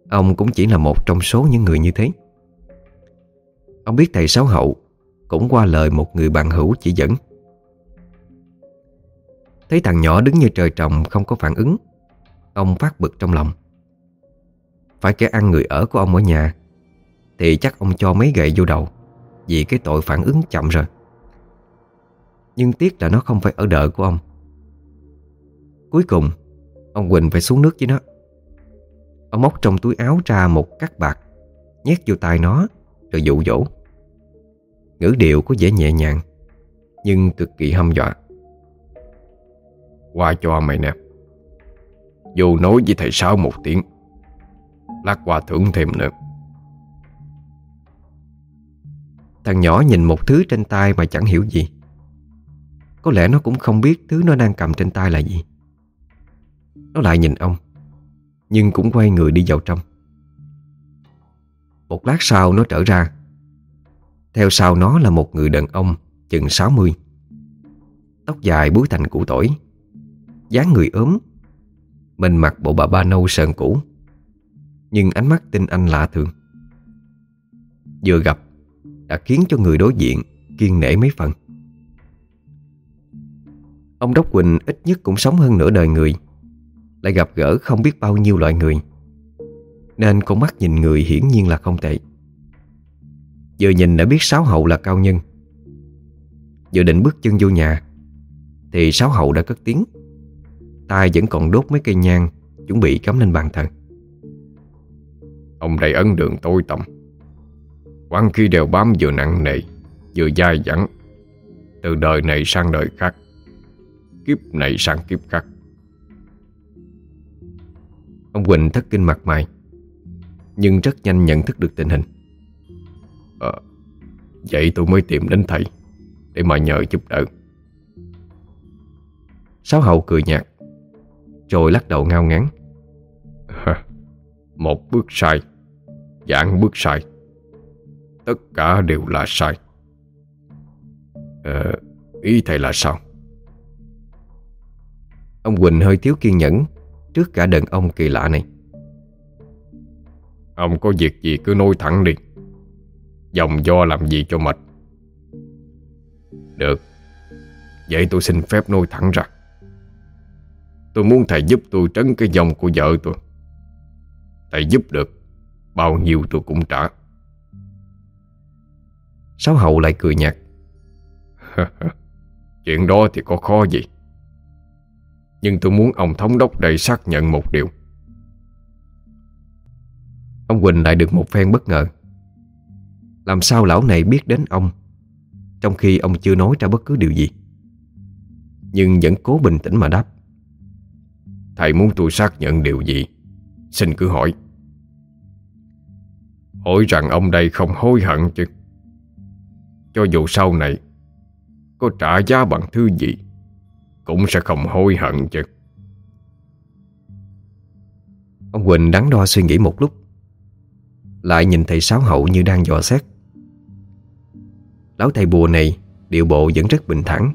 Ông cũng chỉ là một trong số những người như thế. Ông biết thầy Sáu Hậu Cũng qua lời một người bạn hữu chỉ dẫn. Thấy thằng nhỏ đứng như trời trồng Không có phản ứng, Ông phát bực trong lòng. Phải kẻ ăn người ở của ông ở nhà, Thì chắc ông cho mấy gậy vô đầu Vì cái tội phản ứng chậm rồi. Nhưng tiếc là nó không phải ở đợi của ông. Cuối cùng, Ông Quỳnh phải xuống nước với nó. Ông móc trong túi áo ra một cắt bạc, Nhét vô tai nó, Rồi dụ dỗ. Ngữ điệu có vẻ nhẹ nhàng, Nhưng cực kỳ hâm dọa.
Qua cho mày nè. Dù nói với thầy Sáu một tiếng, Lát qua thưởng thêm nữa.
Thằng nhỏ nhìn một thứ trên tay mà chẳng hiểu gì. Có lẽ nó cũng không biết thứ nó đang cầm trên tay là gì. Nó lại nhìn ông, Nhưng cũng quay người đi vào trong. Một lát sau nó trở ra. Theo sau nó là một người đàn ông chừng 60 Tóc dài búi thành củ tỏi, dáng người ốm, Mình mặc bộ bà ba nâu sờn cũ, Nhưng ánh mắt tinh anh lạ thường. Vừa gặp, Đã khiến cho người đối diện Kiên nể mấy phần. Ông Đốc Quỳnh ít nhất cũng sống hơn nửa đời người. Lại gặp gỡ không biết bao nhiêu loại người. Nên con mắt nhìn người hiển nhiên là không tệ. Vừa nhìn đã biết Sáu Hậu là cao nhân. Vừa định bước chân vô nhà, Thì Sáu Hậu đã cất tiếng. Tay vẫn còn đốt mấy cây nhang, Chuẩn bị cắm lên bàn thờ.
Ông đầy ấn đường tối tăm. Quan khi đều bám vừa nặng nề, Vừa dai dẳng. Từ đời này sang đời khác, Kiếp này sang kiếp khác.
Ông Quỳnh thất kinh mặt mày Nhưng rất nhanh nhận thức được tình hình.
À, Vậy tôi mới tìm đến thầy Để mà nhờ giúp đỡ.
Sáu hậu cười nhạt Rồi lắc đầu ngao ngán.
Một bước sai Dạng bước sai. Tất cả đều là sai. À, Ý thầy là sao?
Ông Quỳnh hơi thiếu kiên nhẫn Trước cả đàn ông kỳ lạ này.
Ông có việc gì cứ nói thẳng đi. Dòng do làm gì cho mệt. Được. Vậy tôi xin phép nói thẳng ra. Tôi muốn thầy giúp tôi trấn cái dòng của vợ tôi. Thầy giúp được Bao nhiêu tôi cũng trả.
Sáu hậu lại cười nhạt.
Chuyện đó thì có khó gì nhưng tôi muốn ông thống đốc đây xác nhận một điều.
Ông Quỳnh lại được một phen bất ngờ. Làm sao lão này biết đến ông, Trong khi ông chưa nói ra bất cứ điều gì? Nhưng vẫn cố bình tĩnh mà đáp.
Thầy muốn tôi xác nhận điều gì? Xin cứ hỏi. Hỏi rằng ông đây không hối hận chứ. Cho dù sau này, Có trả giá bằng thứ gì? Cũng sẽ không hối hận chứ.
Ông Quỳnh đắn đo suy nghĩ một lúc, Lại nhìn thầy Sáu Hậu như đang dò xét. Lão thầy bùa này, Điệu bộ vẫn rất bình thản,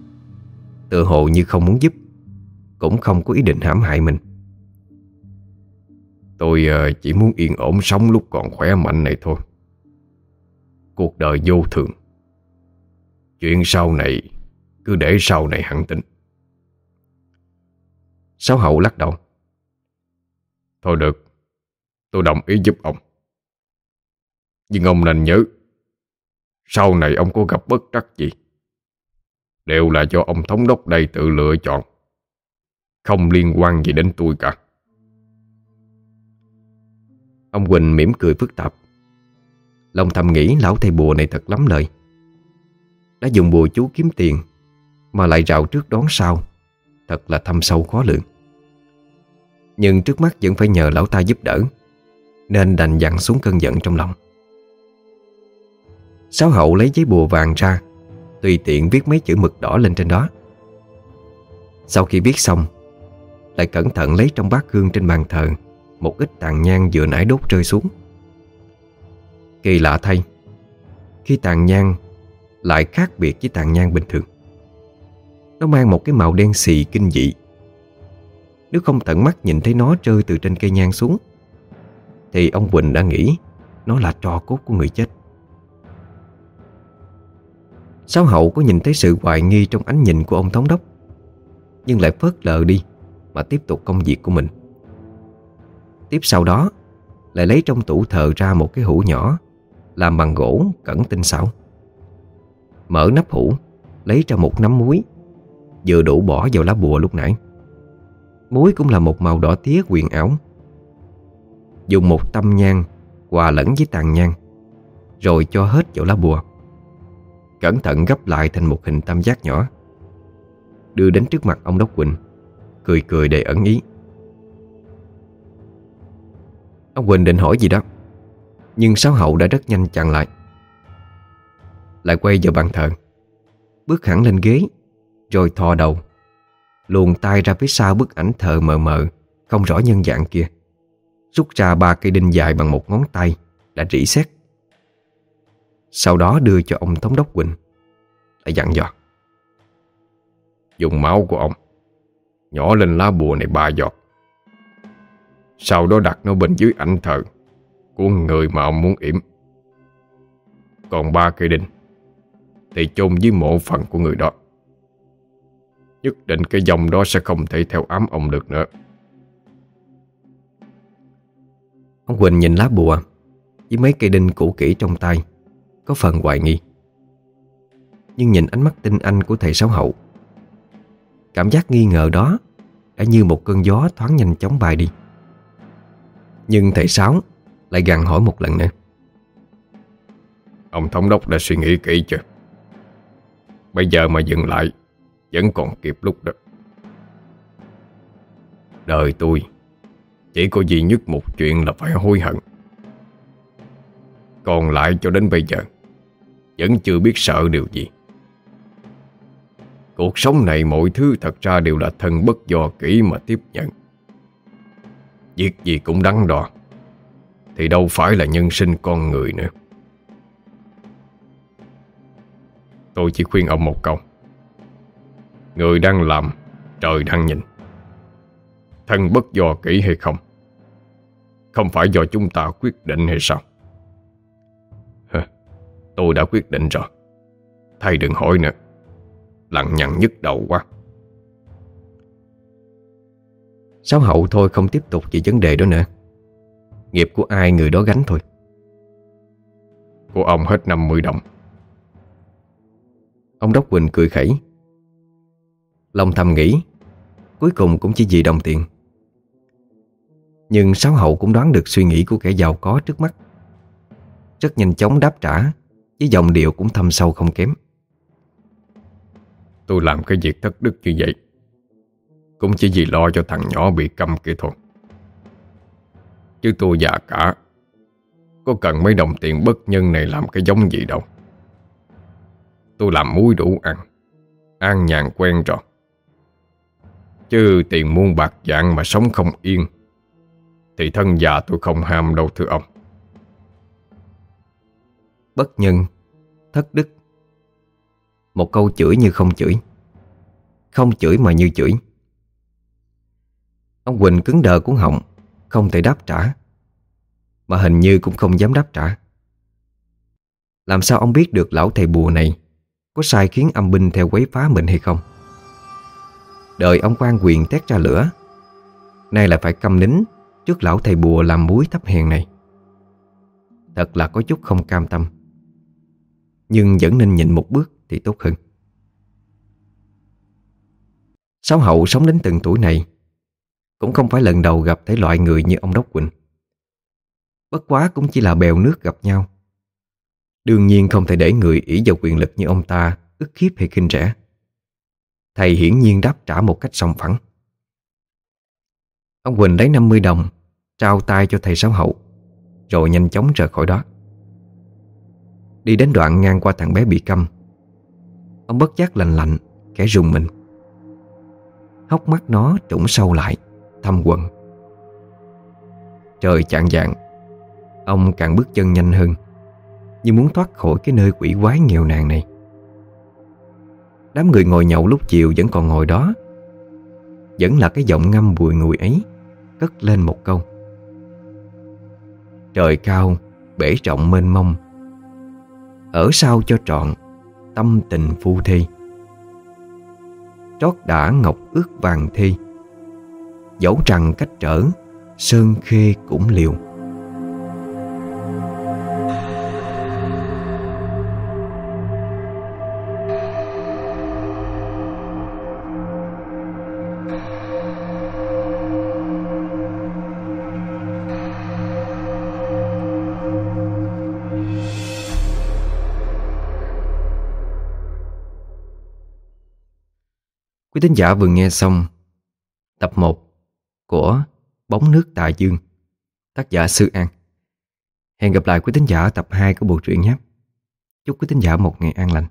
Tự hồ như không muốn giúp, Cũng không có ý định hãm hại mình.
Tôi ờ, chỉ muốn yên ổn sống lúc còn khỏe mạnh này thôi. Cuộc đời vô thường. Chuyện sau này, Cứ để sau này hẳn tính.
Sáu hậu lắc đầu.
Thôi được, Tôi đồng ý giúp ông. Nhưng ông nên nhớ, Sau này ông có gặp bất trắc gì, Đều là do ông thống đốc đây tự lựa chọn, Không liên quan gì đến tôi cả.
Ông Quỳnh mỉm cười phức tạp. Lòng thầm nghĩ lão thầy bùa này thật lắm lời. Đã dùng bùa chú kiếm tiền, Mà lại rào trước đón sau. Thật là thâm sâu khó lường. Nhưng trước mắt vẫn phải nhờ lão ta giúp đỡ, Nên đành dặn xuống cơn giận trong lòng. Sáu hậu lấy giấy bùa vàng ra, Tùy tiện viết mấy chữ mực đỏ lên trên đó. Sau khi viết xong, Lại cẩn thận lấy trong bát hương trên bàn thờ một ít tàn nhang vừa nãy đốt rơi xuống. Kỳ lạ thay, Khi tàn nhang Lại khác biệt với tàn nhang bình thường. Nó mang một cái màu đen xì kinh dị. Nếu không tận mắt nhìn thấy nó rơi từ trên cây nhang xuống, Thì ông Quỳnh đã nghĩ Nó là trò cốt của người chết. Sáu hậu có nhìn thấy sự hoài nghi trong ánh nhìn của ông thống đốc, Nhưng lại phớt lờ đi Mà tiếp tục công việc của mình. Tiếp sau đó, Lại lấy trong tủ thờ ra một cái hũ nhỏ, Làm bằng gỗ cẩn tinh xảo. Mở nắp hũ, Lấy ra một nắm muối Vừa đủ bỏ vào lá bùa lúc nãy. Muối cũng là một màu đỏ tía quyền ảo. Dùng một tâm nhang Hòa lẫn với tàn nhang, Rồi cho hết vào lá bùa. Cẩn thận gấp lại thành một hình tam giác nhỏ. Đưa đến trước mặt ông Đốc Quỳnh, Cười cười để ẩn ý. Ông Quỳnh định hỏi gì đó, Nhưng Sáu Hậu đã rất nhanh chặn lại. Lại quay vào bàn thờ, Bước hẳn lên ghế. Rồi thò đầu. Luồn tay ra phía sau bức ảnh thờ mờ mờ, Không rõ nhân dạng kia. Rút ra ba cây đinh dài bằng một ngón tay, Đã rỉ sét. Sau đó đưa cho ông Thống đốc Quỳnh. Lại dặn dò.
Dùng máu của ông, Nhỏ lên lá bùa này ba giọt. Sau đó đặt nó bên dưới ảnh thờ Của người mà ông muốn yểm. Còn ba cây đinh Thì chôn dưới mộ phần của người đó. Nhất định cái dòng đó sẽ không thể theo ám ông được nữa.
Ông Quỳnh nhìn lá bùa Với mấy cây đinh cũ kỹ trong tay Có phần hoài nghi. Nhưng nhìn ánh mắt tinh anh của thầy Sáu Hậu Cảm giác nghi ngờ đó Đã như một cơn gió thoáng nhanh chóng bay đi. Nhưng thầy Sáu Lại gằn hỏi một lần nữa.
Ông thống đốc đã suy nghĩ kỹ chưa? Bây giờ mà dừng lại vẫn còn kịp lúc đó. Đời tôi, Chỉ có duy nhất một chuyện là phải hối hận. Còn lại cho đến bây giờ, Vẫn chưa biết sợ điều gì. Cuộc sống này mọi thứ thật ra đều là thân bất do kỹ mà tiếp nhận. Việc gì cũng đắn đo, Thì đâu phải là nhân sinh con người nữa. Tôi chỉ khuyên ông một câu. Người đang làm Trời đang nhìn. Thân bất do kỹ hay không? Không phải do chúng ta quyết định hay sao? Hả, Tôi đã quyết định rồi. Thầy đừng hỏi nữa. Lặng nhằn nhức đầu quá.
Sáu hậu thôi không tiếp tục về vấn đề đó nữa. Nghiệp của ai người đó gánh thôi.
Của ông hết 50 đồng.
Ông Đốc Quỳnh cười khẩy Long thầm nghĩ. Cuối cùng cũng chỉ vì đồng tiền. Nhưng Sáu Hậu cũng đoán được suy nghĩ của kẻ giàu có trước mắt. Rất nhanh chóng đáp trả, Với giọng điệu cũng thâm sâu không kém.
Tôi làm cái việc thất đức như vậy, Cũng chỉ vì lo cho thằng nhỏ bị câm kia thôi. Chứ tôi già cả, Có cần mấy đồng tiền bất nhân này làm cái giống gì đâu. Tôi làm muối đủ ăn An nhàn quen rồi. Chứ tiền muôn bạc dạng mà sống không yên, Thì thân già tôi không ham đâu, thưa ông.
Bất nhân, Thất đức. Một câu chửi như không chửi Không chửi mà như chửi. Ông Quỳnh cứng đờ cuốn họng, Không thể đáp trả, Mà hình như cũng không dám đáp trả. Làm sao ông biết được lão thầy bùa này Có sai khiến âm binh theo quấy phá mình hay không? Đợi ông quan quyền tét ra lửa. Nay là phải câm nín Trước lão thầy bùa làm muối thấp hèn này. Thật là có chút không cam tâm. Nhưng vẫn nên nhịn một bước Thì tốt hơn. Sáu hậu sống đến từng tuổi này, Cũng không phải lần đầu gặp thấy loại người như ông Đốc Quỳnh. Bất quá cũng chỉ là bèo nước gặp nhau. Đương nhiên không thể để người ỷ vào quyền lực như ông ta ức hiếp hay khinh rẻ. Thầy hiển nhiên đáp trả một cách song phẳng. Ông Quỳnh lấy 50 đồng, trao tay cho thầy Sáu Hậu, rồi nhanh chóng rời khỏi đó. Đi đến đoạn ngang qua thằng bé bị câm, ông bất giác lạnh lạnh, kẻ rùng mình. Hốc mắt nó trũng sâu lại, thâm quần. Trời chạng dạng, ông càng bước chân nhanh hơn, như muốn thoát khỏi cái nơi quỷ quái nghèo nàn này. Đám người ngồi nhậu lúc chiều vẫn còn ngồi đó. Vẫn là cái giọng ngâm bùi ngùi ấy Cất lên một câu. Trời cao, bể rộng mênh mông. Ở sau cho trọn Tâm tình phu thi, Trót đã ngọc ước vàng thi, Dẫu rằng cách trở Sơn khê cũng liều. Quý thính giả vừa nghe xong tập 1 của Bóng nước tại dương, tác giả Sư An. Hẹn gặp lại quý thính giả tập 2 của bộ truyện nhé. Chúc quý thính giả một ngày an lành.